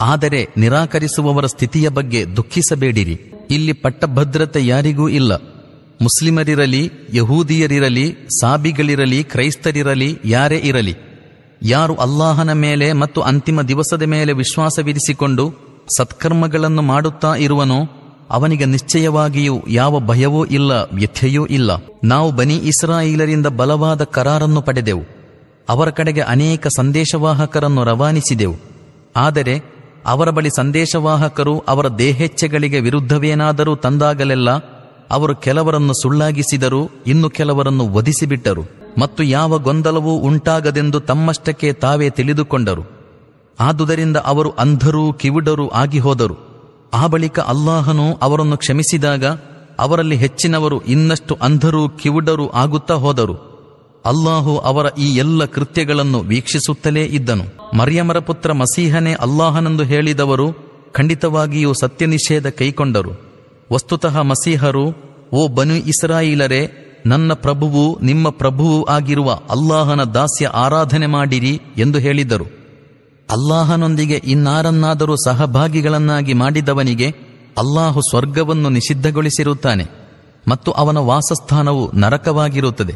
ಆದರೆ ನಿರಾಕರಿಸುವವರ ಸ್ಥಿತಿಯ ಬಗ್ಗೆ ದುಃಖಿಸಬೇಡಿರಿ. ಇಲ್ಲಿ ಪಟ್ಟಭದ್ರತೆ ಯಾರಿಗೂ ಇಲ್ಲ. ಮುಸ್ಲಿಮರಿರಲಿ, ಯಹೂದಿಯರಿರಲಿ, ಸಾಬಿಗಳಿರಲಿ, ಕ್ರೈಸ್ತರಿರಲಿ, ಯಾರೇ ಇರಲಿ. ಯಾರು ಅಲ್ಲಾಹನ ಮೇಲೆ ಮತ್ತು ಅಂತಿಮ ದಿವಸದ ಮೇಲೆ ವಿಶ್ವಾಸವಿರಿಸಿಕೊಂಡು ಸತ್ಕರ್ಮಗಳನ್ನು ಮಾಡುತ್ತಾ ಇರುವನೋ ಅವನಿಗೆ ನಿಶ್ಚಯವಾಗಿಯೂ ಯಾವ ಭಯವೂ ಇಲ್ಲ, ವ್ಯಥೆಯೂ ಇಲ್ಲ. ನಾವು ಬನಿ ಇಸ್ರಾಯಿಲರಿಂದ ಬಲವಾದ ಕರಾರನ್ನು ಪಡೆದೆವು. ಅವರ ಕಡೆಗೆ ಅನೇಕ ಸಂದೇಶವಾಹಕರನ್ನು ರವಾನಿಸಿದೆವು. ಆದರೆ, ಅವರ ಬಳಿ ಸಂದೇಶವಾಹಕರು ಅವರ ದೇಹೆಚ್ಚೆಗಳಿಗೆ ವಿರುದ್ಧವೇನಾದರೂ ತಂದಾಗಲೆಲ್ಲ, ಅವರು ಕೆಲವರನ್ನು ಸುಳ್ಳಾಗಿಸಿದರು ಇನ್ನು ಕೆಲವರನ್ನು ವಧಿಸಿಬಿಟ್ಟರು. ಮತ್ತು ಯಾವ ಗೊಂದಲವೂ ಉಂಟಾಗದೆಂದು ತಮ್ಮಷ್ಟಕ್ಕೆ ತಾವೇ ತಿಳಿದುಕೊಂಡರು. ಆದುದರಿಂದ ಅವರು ಅಂಧರೂ ಕಿವುಡರೂ ಆಗಿ ಹೋದರು ಆ ಬಳಿಕ ಅಲ್ಲಾಹನು ಅವರನ್ನು ಕ್ಷಮಿಸಿದಾಗ ಅವರಲ್ಲಿ ಹೆಚ್ಚಿನವರು ಇನ್ನಷ್ಟು ಅಂಧರೂ, ಕಿವುಡರೂ ಆಗುತ್ತಾ ಹೋದರು. ಅಲ್ಲಾಹು ಅವರ ಈ ಎಲ್ಲ ಕೃತ್ಯಗಳನ್ನು ವೀಕ್ಷಿಸುತ್ತಲೇ ಇದ್ದನು. ಮರಿಯಮರ ಪುತ್ರ ಮಸೀಹನೇ ಅಲ್ಲಾಹನೆಂದು ಹೇಳಿದವರು ಖಂಡಿತವಾಗಿಯೂ ಸತ್ಯ ನಿಷೇಧ ಕೈಕೊಂಡರು. ವಸ್ತುತಃ ಮಸೀಹರು, ಓ ಬನು ಇಸ್ರಾಯಿಲರೇ, ನನ್ನ ಪ್ರಭುವು ನಿಮ್ಮ ಪ್ರಭುವು ಆಗಿರುವ ಅಲ್ಲಾಹನ ದಾಸ್ಯ ಆರಾಧನೆ ಮಾಡಿರಿ ಎಂದು ಹೇಳಿದರು. ಅಲ್ಲಾಹನೊಂದಿಗೆ ಇನ್ನಾರನ್ನಾದರೂ ಸಹಭಾಗಿಗಳನ್ನಾಗಿ ಮಾಡಿದವನಿಗೆ ಅಲ್ಲಾಹು ಸ್ವರ್ಗವನ್ನು ನಿಷಿದ್ಧಗೊಳಿಸಿರುತ್ತಾನೆ ಮತ್ತು ಅವನ ವಾಸಸ್ಥಾನವು ನರಕವಾಗಿರುತ್ತದೆ.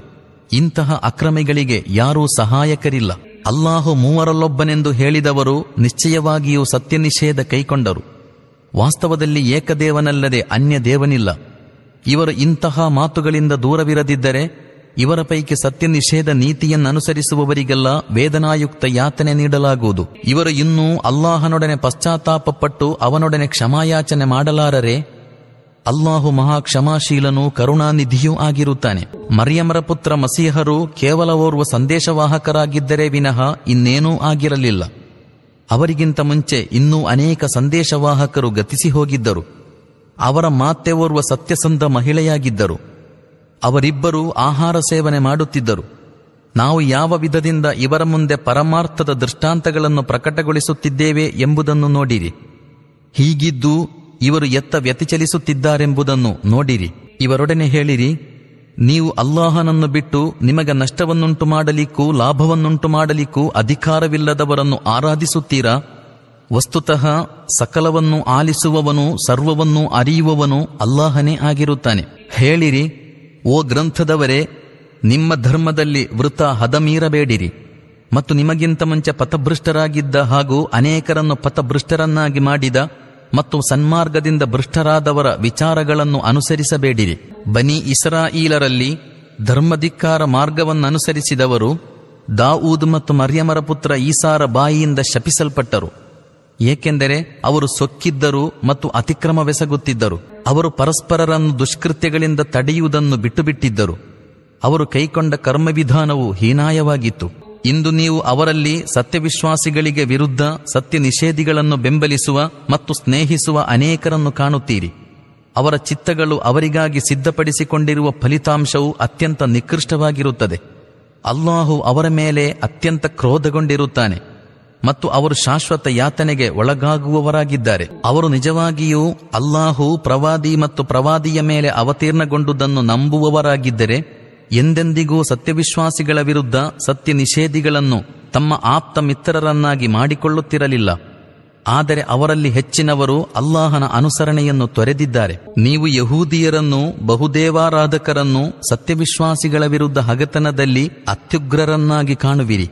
ಇಂತಹ ಅಕ್ರಮಿಗಳಿಗೆ ಯಾರೂ ಸಹಾಯಕರಿಲ್ಲ. ಅಲ್ಲಾಹು ಮೂವರಲ್ಲೊಬ್ಬನೆಂದು ಹೇಳಿದವರು ನಿಶ್ಚಯವಾಗಿಯೂ ಸತ್ಯ ನಿಷೇಧ ಕೈಕೊಂಡರು. ವಾಸ್ತವದಲ್ಲಿ ಏಕದೇವನಲ್ಲದೆ ಅನ್ಯ ದೇವನಿಲ್ಲ ಇವರು ಇಂತಹ ಮಾತುಗಳಿಂದ ದೂರವಿರದಿದ್ದರೆ ಇವರ ಪೈಕಿ ಸತ್ಯ ನಿಷೇಧ ನೀತಿಯನ್ನನುಸರಿಸುವವರಿಗೆಲ್ಲ ವೇದನಾಯುಕ್ತ ಯಾತನೆ ನೀಡಲಾಗುವುದು. ಇವರು ಇನ್ನೂ ಅಲ್ಲಾಹನೊಡನೆ ಪಶ್ಚಾತ್ತಾಪಪಟ್ಟು ಅವನೊಡನೆ ಕ್ಷಮಾಯಾಚನೆ ಮಾಡಲಾರರೆ, ಅಲ್ಲಾಹು ಮಹಾ ಕ್ಷಮಾಶೀಲನೂ ಕರುಣಾನಿಧಿಯೂ ಆಗಿರುತ್ತಾನೆ. ಮರಿಯಮರ ಪುತ್ರ ಮಸೀಹರು ಕೇವಲ ಓರ್ವ ಸಂದೇಶವಾಹಕರಾಗಿದ್ದರೆ ವಿನಃ ಇನ್ನೇನೂ ಆಗಿರಲಿಲ್ಲ. ಅವರಿಗಿಂತ ಮುಂಚೆ ಇನ್ನೂ ಅನೇಕ ಸಂದೇಶವಾಹಕರು ಗತಿಸಿ ಹೋಗಿದ್ದರು. ಅವರ ಮಾತೆ ಓರ್ವ ಸತ್ಯಸಂಧ ಮಹಿಳೆಯಾಗಿದ್ದರು. ಅವರಿಬ್ಬರೂ ಆಹಾರ ಸೇವನೆ ಮಾಡುತ್ತಿದ್ದರು. ನಾವು ಯಾವ ವಿಧದಿಂದ ಇವರ ಮುಂದೆ ಪರಮಾರ್ಥದ ದೃಷ್ಟಾಂತಗಳನ್ನು ಪ್ರಕಟಗೊಳಿಸುತ್ತಿದ್ದೇವೆ ಎಂಬುದನ್ನು ನೋಡಿರಿ. ಹೀಗಿದ್ದು ಇವರು ಎತ್ತ ವ್ಯತಿಚಲಿಸುತ್ತಿದ್ದಾರೆಂಬುದನ್ನು ನೋಡಿರಿ. ಇವರೊಡನೆ ಹೇಳಿರಿ, ನೀವು ಅಲ್ಲಾಹನನ್ನು ಬಿಟ್ಟು ನಿಮಗೆ ನಷ್ಟವನ್ನುಂಟು ಮಾಡಲಿಕ್ಕೂ ಲಾಭವನ್ನುಂಟು ಮಾಡಲಿಕ್ಕೂ ಅಧಿಕಾರವಿಲ್ಲದವರನ್ನು ಆರಾಧಿಸುತ್ತೀರಾ? ವಸ್ತುತಃ ಸಕಲವನ್ನು ಆಲಿಸುವವನು ಸರ್ವವನ್ನೂ ಅರಿಯುವವನು ಅಲ್ಲಾಹನೇ ಆಗಿರುತ್ತಾನೆ. ಹೇಳಿರಿ ಓ ಗ್ರಂಥದವರೇ, ನಿಮ್ಮ ಧರ್ಮದಲ್ಲಿ ವೃತ ಹದಮೀರಬೇಡಿರಿ. ಮತ್ತು ನಿಮಗಿಂತ ಮುಂಚೆ ಪಥಭೃಷ್ಟರಾಗಿದ್ದ ಹಾಗೂ ಅನೇಕರನ್ನು ಪಥಭೃಷ್ಟರನ್ನಾಗಿ ಮಾಡಿದ ಮತ್ತು ಸನ್ಮಾರ್ಗದಿಂದ ಭೃಷ್ಟರಾದವರ ವಿಚಾರಗಳನ್ನು ಅನುಸರಿಸಬೇಡಿರಿ. ಬನಿ ಇಸ್ರಾಯೀಲರಲ್ಲಿ ಧರ್ಮಧಿಕ್ಕಾರ ಮಾರ್ಗವನ್ನನುಸರಿಸಿದವರು ದಾವೂದ್ ಮತ್ತು ಮರ್ಯಮರ ಪುತ್ರ ಈಸಾರ ಬಾಯಿಯಿಂದ ಶಪಿಸಲ್ಪಟ್ಟರು. ಏಕೆಂದರೆ ಅವರು ಸೊಕ್ಕಿದ್ದರು ಮತ್ತು ಅತಿಕ್ರಮವೆಸಗುತ್ತಿದ್ದರು. ಅವರು ಪರಸ್ಪರರನ್ನು ದುಷ್ಕೃತ್ಯಗಳಿಂದ ತಡೆಯುವುದನ್ನು ಬಿಟ್ಟುಬಿಟ್ಟಿದ್ದರು. ಅವರು ಕೈಕೊಂಡ ಕರ್ಮವಿಧಾನವು ಹೀನಾಯವಾಗಿತ್ತು. ಇಂದು ನೀವು ಅವರಲ್ಲಿ ಸತ್ಯವಿಶ್ವಾಸಿಗಳಿಗೆ ವಿರುದ್ಧ ಸತ್ಯ ನಿಷೇಧಿಗಳನ್ನು ಬೆಂಬಲಿಸುವ ಮತ್ತು ಸ್ನೇಹಿಸುವ ಅನೇಕರನ್ನು ಕಾಣುತ್ತೀರಿ. ಅವರ ಚಿತ್ತಗಳು ಅವರಿಗಾಗಿ ಸಿದ್ಧಪಡಿಸಿಕೊಂಡಿರುವ ಫಲಿತಾಂಶವು ಅತ್ಯಂತ ನಿಕೃಷ್ಟವಾಗಿರುತ್ತದೆ. ಅಲ್ಲಾಹು ಅವರ ಮೇಲೆ ಅತ್ಯಂತ ಕ್ರೋಧಗೊಂಡಿರುತ್ತಾನೆ. ಮತ್ತು ಅವರು ಶಾಶ್ವತ ಯಾತನೆಗೆ ಒಳಗಾಗುವವರಾಗಿದ್ದಾರೆ. ಅವರು ನಿಜವಾಗಿಯೂ ಅಲ್ಲಾಹು ಪ್ರವಾದಿ ಮತ್ತು ಪ್ರವಾದಿಯ ಮೇಲೆ ಅವತೀರ್ಣಗೊಂಡುದನ್ನು ನಂಬುವವರಾಗಿದ್ದರೆ, ಎಂದೆಂದಿಗೂ ಸತ್ಯವಿಶ್ವಾಸಿಗಳ ವಿರುದ್ಧ ಸತ್ಯ ನಿಷೇಧಿಗಳನ್ನು ತಮ್ಮ ಆಪ್ತ ಮಿತ್ರರನ್ನಾಗಿ ಮಾಡಿಕೊಳ್ಳುತ್ತಿರಲಿಲ್ಲ. ಆದರೆ ಅವರಲ್ಲಿ ಹೆಚ್ಚಿನವರು ಅಲ್ಲಾಹನ ಅನುಸರಣೆಯನ್ನು ತೊರೆದಿದ್ದಾರೆ. ನೀವು ಯಹೂದಿಯರನ್ನು, ಬಹುದೇವಾರಾಧಕರನ್ನು, ಸತ್ಯವಿಶ್ವಾಸಿಗಳ ವಿರುದ್ಧ ಹಗತನದಲ್ಲಿ ಅತ್ಯುಗ್ರರನ್ನಾಗಿ ಕಾಣುವಿರಿ.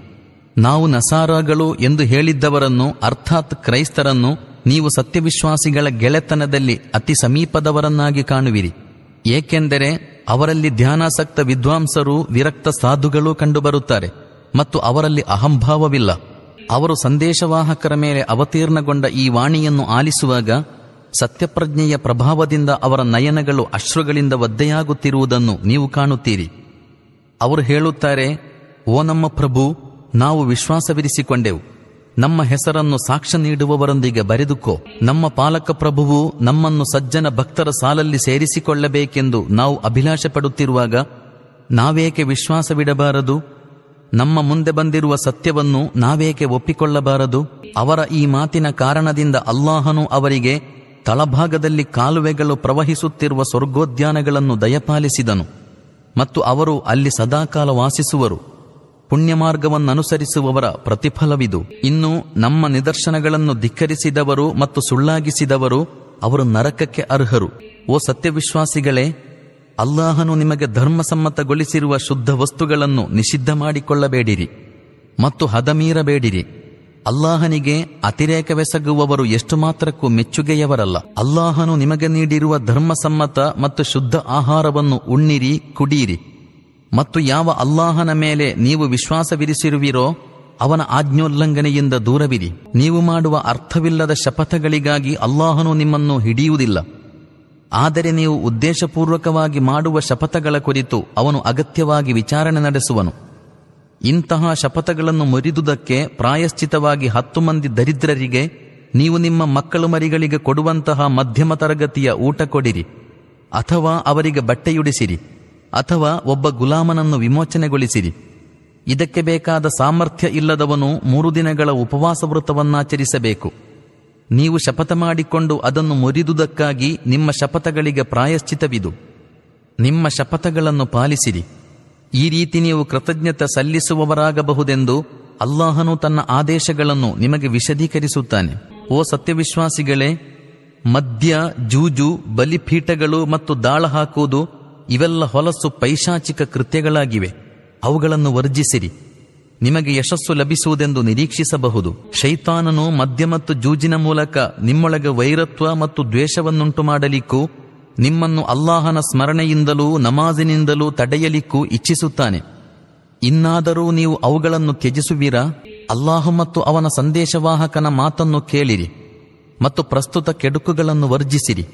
ನಾವು ನಸಾರಗಳು ಎಂದು ಹೇಳಿದ್ದವರನ್ನು, ಅರ್ಥಾತ್ ಕ್ರೈಸ್ತರನ್ನು, ನೀವು ಸತ್ಯವಿಶ್ವಾಸಿಗಳ ಗೆಳೆತನದಲ್ಲಿ ಅತಿ ಸಮೀಪದವರನ್ನಾಗಿ ಕಾಣುವಿರಿ. ಏಕೆಂದರೆ ಅವರಲ್ಲಿ ಧ್ಯಾನಾಸಕ್ತ ವಿದ್ವಾಂಸರು, ವಿರಕ್ತ ಸಾಧುಗಳೂ ಕಂಡುಬರುತ್ತಾರೆ, ಮತ್ತು ಅವರಲ್ಲಿ ಅಹಂಭಾವವಿಲ್ಲ. ಅವರು ಸಂದೇಶವಾಹಕರ ಮೇಲೆ ಅವತೀರ್ಣಗೊಂಡ ಈ ವಾಣಿಯನ್ನು ಆಲಿಸುವಾಗ, ಸತ್ಯಪ್ರಜ್ಞೆಯ ಪ್ರಭಾವದಿಂದ ಅವರ ನಯನಗಳು ಅಶ್ರುಗಳಿಂದ ಒದ್ದೆಯಾಗುತ್ತಿರುವುದನ್ನು ನೀವು ಕಾಣುತ್ತೀರಿ. ಅವರು ಹೇಳುತ್ತಾರೆ, ಓ ನಮ್ಮ ಪ್ರಭು ನಾವು ವಿಶ್ವಾಸವಿರಿಸಿಕೊಂಡೆವು. ನಮ್ಮ ಹೆಸರನ್ನು ಸಾಕ್ಷ್ಯ ನೀಡುವವರೊಂದಿಗೆ ಬರೆದುಕೋ. ನಮ್ಮ ಪಾಲಕ ಪ್ರಭುವು ನಮ್ಮನ್ನು ಸಜ್ಜನ ಭಕ್ತರ ಸಾಲಲ್ಲಿ ಸೇರಿಸಿಕೊಳ್ಳಬೇಕೆಂದು ನಾವು ಅಭಿಲಾಷೆ ಪಡುತ್ತಿರುವಾಗ ನಾವೇಕೆ ವಿಶ್ವಾಸವಿಡಬಾರದು? ನಮ್ಮ ಮುಂದೆ ಬಂದಿರುವ ಸತ್ಯವನ್ನು ನಾವೇಕೆ ಒಪ್ಪಿಕೊಳ್ಳಬಾರದು? ಅವರ ಈ ಮಾತಿನ ಕಾರಣದಿಂದ ಅಲ್ಲಾಹನು ಅವರಿಗೆ ತಳಭಾಗದಲ್ಲಿ ಕಾಲುವೆಗಳು ಪ್ರವಹಿಸುತ್ತಿರುವ ಸ್ವರ್ಗೋದ್ಯಾನಗಳನ್ನು ದಯಪಾಲಿಸಿದನು. ಮತ್ತು ಅವರು ಅಲ್ಲಿ ಸದಾಕಾಲ ವಾಸಿಸುವರು. ಪುಣ್ಯ ಮಾರ್ಗವನ್ನನುಸರಿಸುವವರ ಪ್ರತಿಫಲವಿದು. ಇನ್ನು ನಮ್ಮ ನಿದರ್ಶನಗಳನ್ನು ಧಿಕ್ಕರಿಸಿದವರು ಮತ್ತು ಸುಳ್ಳಾಗಿಸಿದವರು ಅವರು ನರಕಕ್ಕೆ ಅರ್ಹರು. ಓ ಸತ್ಯವಿಶ್ವಾಸಿಗಳೇ, ಅಲ್ಲಾಹನು ನಿಮಗೆ ಧರ್ಮಸಮ್ಮತಗೊಳಿಸಿರುವ ಶುದ್ಧ ವಸ್ತುಗಳನ್ನು ನಿಷಿದ್ಧ ಮಾಡಿಕೊಳ್ಳಬೇಡಿರಿ ಮತ್ತು ಹದಮೀರಬೇಡಿರಿ. ಅಲ್ಲಾಹನಿಗೆ ಅತಿರೇಕವೆಸಗುವವರು ಎಷ್ಟು ಮಾತ್ರಕ್ಕೂ ಮೆಚ್ಚುಗೆಯವರಲ್ಲ. ಅಲ್ಲಾಹನು ನಿಮಗೆ ನೀಡಿರುವ ಧರ್ಮಸಮ್ಮತ ಮತ್ತು ಶುದ್ಧ ಆಹಾರವನ್ನು ಉಣ್ಣಿರಿ, ಕುಡೀರಿ. ಮತ್ತು ಯಾವ ಅಲ್ಲಾಹನ ಮೇಲೆ ನೀವು ವಿಶ್ವಾಸವಿರಿಸಿರುವಿರೋ ಅವನ ಆಜ್ಞೋಲ್ಲಂಘನೆಯಿಂದ ದೂರವಿರಿ. ನೀವು ಮಾಡುವ ಅರ್ಥವಿಲ್ಲದ ಶಪಥಗಳಿಗಾಗಿ ಅಲ್ಲಾಹನು ನಿಮ್ಮನ್ನು ಹಿಡಿಯುವುದಿಲ್ಲ. ಆದರೆ ನೀವು ಉದ್ದೇಶಪೂರ್ವಕವಾಗಿ ಮಾಡುವ ಶಪಥಗಳ ಕುರಿತು ಅವನು ಅಗತ್ಯವಾಗಿ ವಿಚಾರಣೆ ನಡೆಸುವನು. ಇಂತಹ ಶಪಥಗಳನ್ನು ಮುರಿದುದಕ್ಕೆ ಪ್ರಾಯಶ್ಚಿತವಾಗಿ ಹತ್ತು ಮಂದಿ ದರಿದ್ರರಿಗೆ ನೀವು ನಿಮ್ಮ ಮಕ್ಕಳು ಮರಿಗಳಿಗೆ ಕೊಡುವಂತಹ ಮಧ್ಯಮ ತರಗತಿಯ ಊಟ ಕೊಡಿರಿ. ಅಥವಾ ಅವರಿಗೆ ಬಟ್ಟೆಯುಡಿಸಿರಿ. ಅಥವಾ ಒಬ್ಬ ಗುಲಾಮನನ್ನು ವಿಮೋಚನೆಗೊಳಿಸಿರಿ. ಇದಕ್ಕೆ ಬೇಕಾದ ಸಾಮರ್ಥ್ಯ ಇಲ್ಲದವನು ಮೂರು ದಿನಗಳ ಉಪವಾಸ ವೃತವನ್ನಾಚರಿಸಬೇಕು ನೀವು ಶಪಥ ಮಾಡಿಕೊಂಡು ಅದನ್ನು ಮುರಿದುದಕ್ಕಾಗಿ ನಿಮ್ಮ ಶಪಥಗಳಿಗೆ ಪ್ರಾಯಶ್ಚಿತವಿದು. ನಿಮ್ಮ ಶಪಥಗಳನ್ನು ಪಾಲಿಸಿರಿ. ಈ ರೀತಿ ನೀವು ಕೃತಜ್ಞತೆ ಸಲ್ಲಿಸುವವರಾಗಬಹುದೆಂದು ಅಲ್ಲಾಹನು ತನ್ನ ಆದೇಶಗಳನ್ನು ನಿಮಗೆ ವಿಶದೀಕರಿಸುತ್ತಾನೆ. ಓ ಸತ್ಯವಿಶ್ವಾಸಿಗಳೇ, ಮದ್ಯ, ಜೂಜು, ಬಲಿಪೀಠಗಳು ಮತ್ತು ದಾಳ ಹಾಕುವುದು ಇವೆಲ್ಲ ಹೊಲಸು ಪೈಶಾಚಿಕ ಕೃತ್ಯಗಳಾಗಿವೆ. ಅವುಗಳನ್ನು ವರ್ಜಿಸಿರಿ. ನಿಮಗೆ ಯಶಸ್ಸು ಲಭಿಸುವುದೆಂದು ನಿರೀಕ್ಷಿಸಬಹುದು. ಶೈತಾನನು ಮದ್ಯ ಮತ್ತು ಜೂಜಿನ ಮೂಲಕ ನಿಮ್ಮೊಳಗೆ ವೈರತ್ವ ಮತ್ತು ದ್ವೇಷವನ್ನುಂಟು ಮಾಡಲಿಕ್ಕೂ, ನಿಮ್ಮನ್ನು ಅಲ್ಲಾಹನ ಸ್ಮರಣೆಯಿಂದಲೂ ನಮಾಜಿನಿಂದಲೂ ತಡೆಯಲಿಕ್ಕೂ ಇಚ್ಛಿಸುತ್ತಾನೆ. ಇನ್ನಾದರೂ ನೀವು ಅವುಗಳನ್ನು ತ್ಯಜಿಸುವಿರಾ? ಅಲ್ಲಾಹು ಮತ್ತು ಅವನ ಸಂದೇಶವಾಹಕನ ಮಾತನ್ನು ಕೇಳಿರಿ ಮತ್ತು ಪ್ರಸ್ತುತ ಕೆಡುಕುಗಳನ್ನು ವರ್ಜಿಸಿರಿ.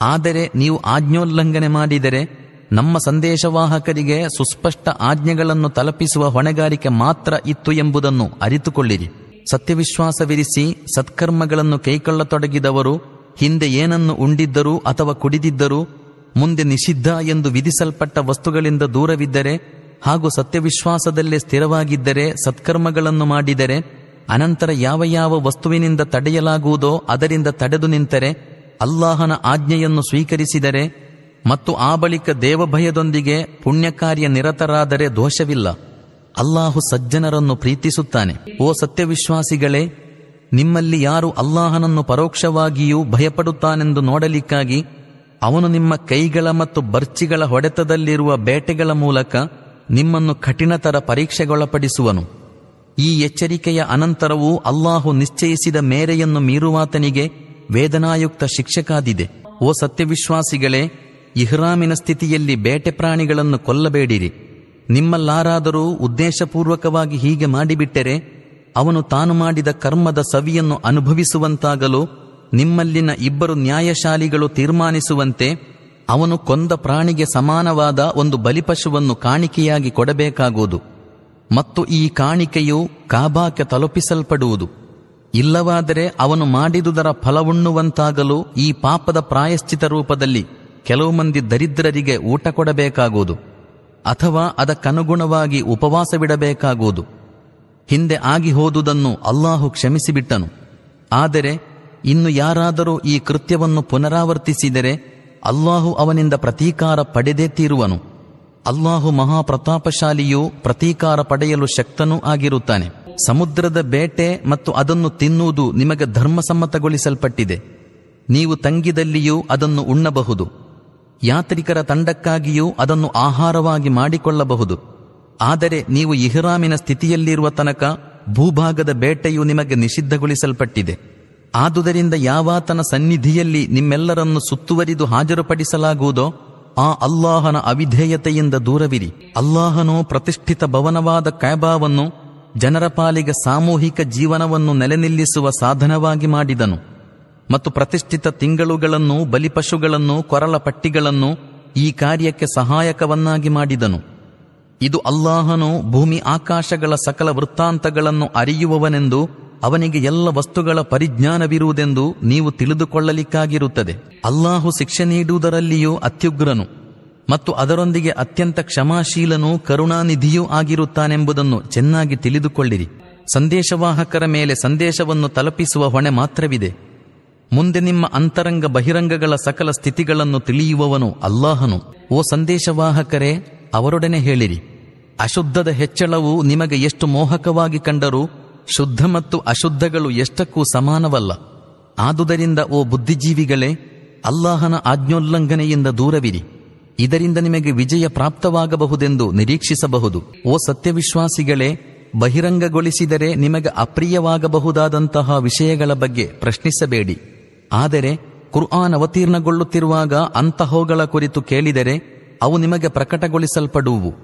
ಆದರೆ ನೀವು ಆಜ್ಞೋಲ್ಲಂಘನೆ ಮಾಡಿದರೆ ನಮ್ಮ ಸಂದೇಶವಾಹಕರಿಗೆ ಸುಸ್ಪಷ್ಟ ಆಜ್ಞೆಗಳನ್ನು ತಲುಪಿಸುವ ಹೊಣೆಗಾರಿಕೆ ಮಾತ್ರ ಇತ್ತು ಎಂಬುದನ್ನು ಅರಿತುಕೊಳ್ಳಿರಿ. ಸತ್ಯವಿಶ್ವಾಸವಿರಿಸಿ ಸತ್ಕರ್ಮಗಳನ್ನು ಕೈಕೊಳ್ಳತೊಡಗಿದವರು, ಹಿಂದೆ ಏನನ್ನು ಉಂಡಿದ್ದರೂ ಅಥವಾ ಕುಡಿದಿದ್ದರೂ, ಮುಂದೆ ನಿಷಿದ್ಧ ಎಂದು ವಿಧಿಸಲ್ಪಟ್ಟ ವಸ್ತುಗಳಿಂದ ದೂರವಿದ್ದರೆ ಹಾಗೂ ಸತ್ಯವಿಶ್ವಾಸದಲ್ಲೇ ಸ್ಥಿರವಾಗಿದ್ದರೆ ಸತ್ಕರ್ಮಗಳನ್ನು ಮಾಡಿದರೆ, ಅನಂತರ ಯಾವ ಯಾವ ವಸ್ತುವಿನಿಂದ ತಡೆಯಲಾಗುವುದೋ ಅದರಿಂದ ತಡೆದು ನಿಂತರೆ ಅಲ್ಲಾಹನ ಆಜ್ಞೆಯನ್ನು ಸ್ವೀಕರಿಸಿದರೆ ಮತ್ತು ಆ ಬಳಿಕ ದೇವಭಯದೊಂದಿಗೆ ಪುಣ್ಯಕಾರ್ಯ ನಿರತರಾದರೆ ದೋಷವಿಲ್ಲ. ಅಲ್ಲಾಹು ಸಜ್ಜನರನ್ನು ಪ್ರೀತಿಸುತ್ತಾನೆ. ಓ ಸತ್ಯವಿಶ್ವಾಸಿಗಳೇ, ನಿಮ್ಮಲ್ಲಿ ಯಾರು ಅಲ್ಲಾಹನನ್ನು ಪರೋಕ್ಷವಾಗಿಯೂ ಭಯಪಡುತ್ತಾನೆಂದು ನೋಡಲಿಕ್ಕಾಗಿ ಅವನು ನಿಮ್ಮ ಕೈಗಳ ಮತ್ತು ಬರ್ಚಿಗಳ ಹೊಡೆತದಲ್ಲಿರುವ ಬೇಟೆಗಳ ಮೂಲಕ ನಿಮ್ಮನ್ನು ಕಠಿಣತರ ಪರೀಕ್ಷೆಗೊಳಪಡಿಸುವನು. ಈ ಎಚ್ಚರಿಕೆಯ ಅನಂತರವೂ ಅಲ್ಲಾಹು ನಿಶ್ಚಯಿಸಿದ ಮೇರೆಯನ್ನು ಮೀರುವಾತನಿಗೆ ವೇದನಾಯುಕ್ತ ಶಿಕ್ಷಕಾದಿದೆ. ಓ ಸತ್ಯವಿಶ್ವಾಸಿಗಳೇ, ಇಹ್ರಾಮಿನ ಸ್ಥಿತಿಯಲ್ಲಿ ಬೇಟೆ ಪ್ರಾಣಿಗಳನ್ನು ಕೊಲ್ಲಬೇಡಿರಿ. ನಿಮ್ಮಲ್ಲಾರಾದರೂ ಉದ್ದೇಶಪೂರ್ವಕವಾಗಿ ಹೀಗೆ ಮಾಡಿಬಿಟ್ಟರೆ, ಅವನು ತಾನು ಮಾಡಿದ ಕರ್ಮದ ಸವಿಯನ್ನು ಅನುಭವಿಸುವಂತಾಗಲು, ನಿಮ್ಮಲ್ಲಿನ ಇಬ್ಬರು ನ್ಯಾಯಶಾಲಿಗಳು ತೀರ್ಮಾನಿಸುವಂತೆ, ಅವನು ಕೊಂದ ಪ್ರಾಣಿಗೆ ಸಮಾನವಾದ ಒಂದು ಬಲಿಪಶುವನ್ನು ಕಾಣಿಕೆಯಾಗಿ ಕೊಡಬೇಕಾಗುವುದು. ಮತ್ತು ಈ ಕಾಣಿಕೆಯು ಕಾಬಾಕ್ಕೆ ತಲುಪಿಸಲ್ಪಡುವುದು. ಇಲ್ಲವಾದರೆ ಅವನು ಮಾಡಿದುದರ ಫಲವುಣ್ಣುವಂತಾಗಲು ಈ ಪಾಪದ ಪ್ರಾಯಶ್ಚಿತ ರೂಪದಲ್ಲಿ ಕೆಲವು ಮಂದಿ ದರಿದ್ರರಿಗೆ ಊಟ ಕೊಡಬೇಕಾಗುವುದು ಅಥವಾ ಅದಕ್ಕನುಗುಣವಾಗಿ ಉಪವಾಸವಿಡಬೇಕಾಗುವುದು. ಹಿಂದೆ ಆಗಿ ಹೋದುದನ್ನು ಅಲ್ಲಾಹು ಕ್ಷಮಿಸಿಬಿಟ್ಟನು. ಆದರೆ ಇನ್ನು ಯಾರಾದರೂ ಈ ಕೃತ್ಯವನ್ನು ಪುನರಾವರ್ತಿಸಿದರೆ ಅಲ್ಲಾಹು ಅವನಿಂದ ಪ್ರತೀಕಾರ ಪಡೆದೇ ತೀರುವನು. ಅಲ್ಲಾಹು ಮಹಾಪ್ರತಾಪಶಾಲಿಯೂ ಪ್ರತೀಕಾರ ಪಡೆಯಲು ಶಕ್ತನೂ ಆಗಿರುತ್ತಾನೆ. ಸಮುದ್ರದ ಬೇಟೆ ಮತ್ತು ಅದನ್ನು ತಿನ್ನುವುದು ನಿಮಗೆ ಧರ್ಮಸಮ್ಮತಗೊಳಿಸಲ್ಪಟ್ಟಿದೆ. ನೀವು ತಂಗಿದಲ್ಲಿಯೂ ಅದನ್ನು ಉಣ್ಣಬಹುದು. ಯಾತ್ರಿಕರ ತಂಡಕ್ಕಾಗಿಯೂ ಅದನ್ನು ಆಹಾರವಾಗಿ ಮಾಡಿಕೊಳ್ಳಬಹುದು. ಆದರೆ ನೀವು ಇಹ್ರಾಮಿನ ಸ್ಥಿತಿಯಲ್ಲಿರುವ ತನಕ ಭೂಭಾಗದ ಬೇಟೆಯು ನಿಮಗೆ ನಿಷಿದ್ಧಗೊಳಿಸಲ್ಪಟ್ಟಿದೆ. ಆದುದರಿಂದ ಯಾವಾತನ ಸನ್ನಿಧಿಯಲ್ಲಿ ನಿಮ್ಮೆಲ್ಲರನ್ನು ಸುತ್ತುವರಿದು ಹಾಜರುಪಡಿಸಲಾಗುವುದೋ, ಆ ಅಲ್ಲಾಹನ ಅವಿಧೇಯತೆಯಿಂದ ದೂರವಿರಿ. ಅಲ್ಲಾಹನು ಪ್ರತಿಷ್ಠಿತ ಭವನವಾದ ಕ್ಯಾಬಾವನ್ನು ಜನರ ಪಾಲಿಗೆ ಸಾಮೂಹಿಕ ಜೀವನವನ್ನು ನೆಲೆನಿಲ್ಲಿಸುವ ಸಾಧನವಾಗಿ ಮಾಡಿದನು ಮತ್ತು ಪ್ರತಿಷ್ಠಿತ ತಿಂಗಳುಗಳನ್ನು, ಬಲಿಪಶುಗಳನ್ನು, ಕೊರಲ ಪಟ್ಟಿಗಳನ್ನು ಈ ಕಾರ್ಯಕ್ಕೆ ಸಹಾಯಕವನ್ನಾಗಿ ಮಾಡಿದನು. ಇದು ಅಲ್ಲಾಹನು ಭೂಮಿ ಆಕಾಶಗಳ ಸಕಲ ವೃತ್ತಾಂತಗಳನ್ನು ಅರಿಯುವವನೆಂದು, ಅವನಿಗೆ ಎಲ್ಲ ವಸ್ತುಗಳ ಪರಿಜ್ಞಾನವಿರುವುದೆಂದು ನೀವು ತಿಳಿದುಕೊಳ್ಳಲಿಕ್ಕಾಗಿರುತ್ತದೆ. ಅಲ್ಲಾಹು ಶಿಕ್ಷೆ ನೀಡುವುದರಲ್ಲಿಯೂ ಅತ್ಯುಗ್ರನು. ಮತ್ತು ಅದರೊಂದಿಗೆ ಅತ್ಯಂತ ಕ್ಷಮಾಶೀಲನೂ ಕರುಣಾನಿಧಿಯೂ ಆಗಿರುತ್ತಾನೆಂಬುದನ್ನು ಚೆನ್ನಾಗಿ ತಿಳಿದುಕೊಳ್ಳಿರಿ. ಸಂದೇಶವಾಹಕರ ಮೇಲೆ ಸಂದೇಶವನ್ನು ತಲುಪಿಸುವ ಹೊಣೆ ಮಾತ್ರವಿದೆ. ಮುಂದೆ ನಿಮ್ಮ ಅಂತರಂಗ ಬಹಿರಂಗಗಳ ಸಕಲ ಸ್ಥಿತಿಗಳನ್ನು ತಿಳಿಯುವವನು ಅಲ್ಲಾಹನು. ಓ ಸಂದೇಶವಾಹಕರೇ, ಅವರೊಡನೆ ಹೇಳಿರಿ. ಅಶುದ್ಧದ ಹೆಚ್ಚಳವು ನಿಮಗೆ ಎಷ್ಟು ಮೋಹಕವಾಗಿ ಕಂಡರೂ, ಶುದ್ಧ ಮತ್ತು ಅಶುದ್ಧಗಳು ಎಷ್ಟಕ್ಕೂ ಸಮಾನವಲ್ಲ. ಆದುದರಿಂದ ಓ ಬುದ್ಧಿಜೀವಿಗಳೇ, ಅಲ್ಲಾಹನ ಆಜ್ಞೋಲ್ಲಂಘನೆಯಿಂದ ದೂರವಿರಿ. ಇದರಿಂದ ನಿಮಗೆ ವಿಜಯ ಪ್ರಾಪ್ತವಾಗಬಹುದೆಂದು ನಿರೀಕ್ಷಿಸಬಹುದು. ಓ ಸತ್ಯವಿಶ್ವಾಸಿಗಳೇ, ಬಹಿರಂಗಗೊಳಿಸಿದರೆ ನಿಮಗೆ ಅಪ್ರಿಯವಾಗಬಹುದಾದಂತಹ ವಿಷಯಗಳ ಬಗ್ಗೆ ಪ್ರಶ್ನಿಸಬೇಡಿ. ಆದರೆ, ಕುರ್ಆನ್ ಅವತೀರ್ಣಗೊಳ್ಳುತ್ತಿರುವಾಗ ಅಂತಹೋಗಳ ಕುರಿತು ಕೇಳಿದರೆ, ಅವು ನಿಮಗೆ ಪ್ರಕಟಗೊಳಿಸಲ್ಪಡುವು.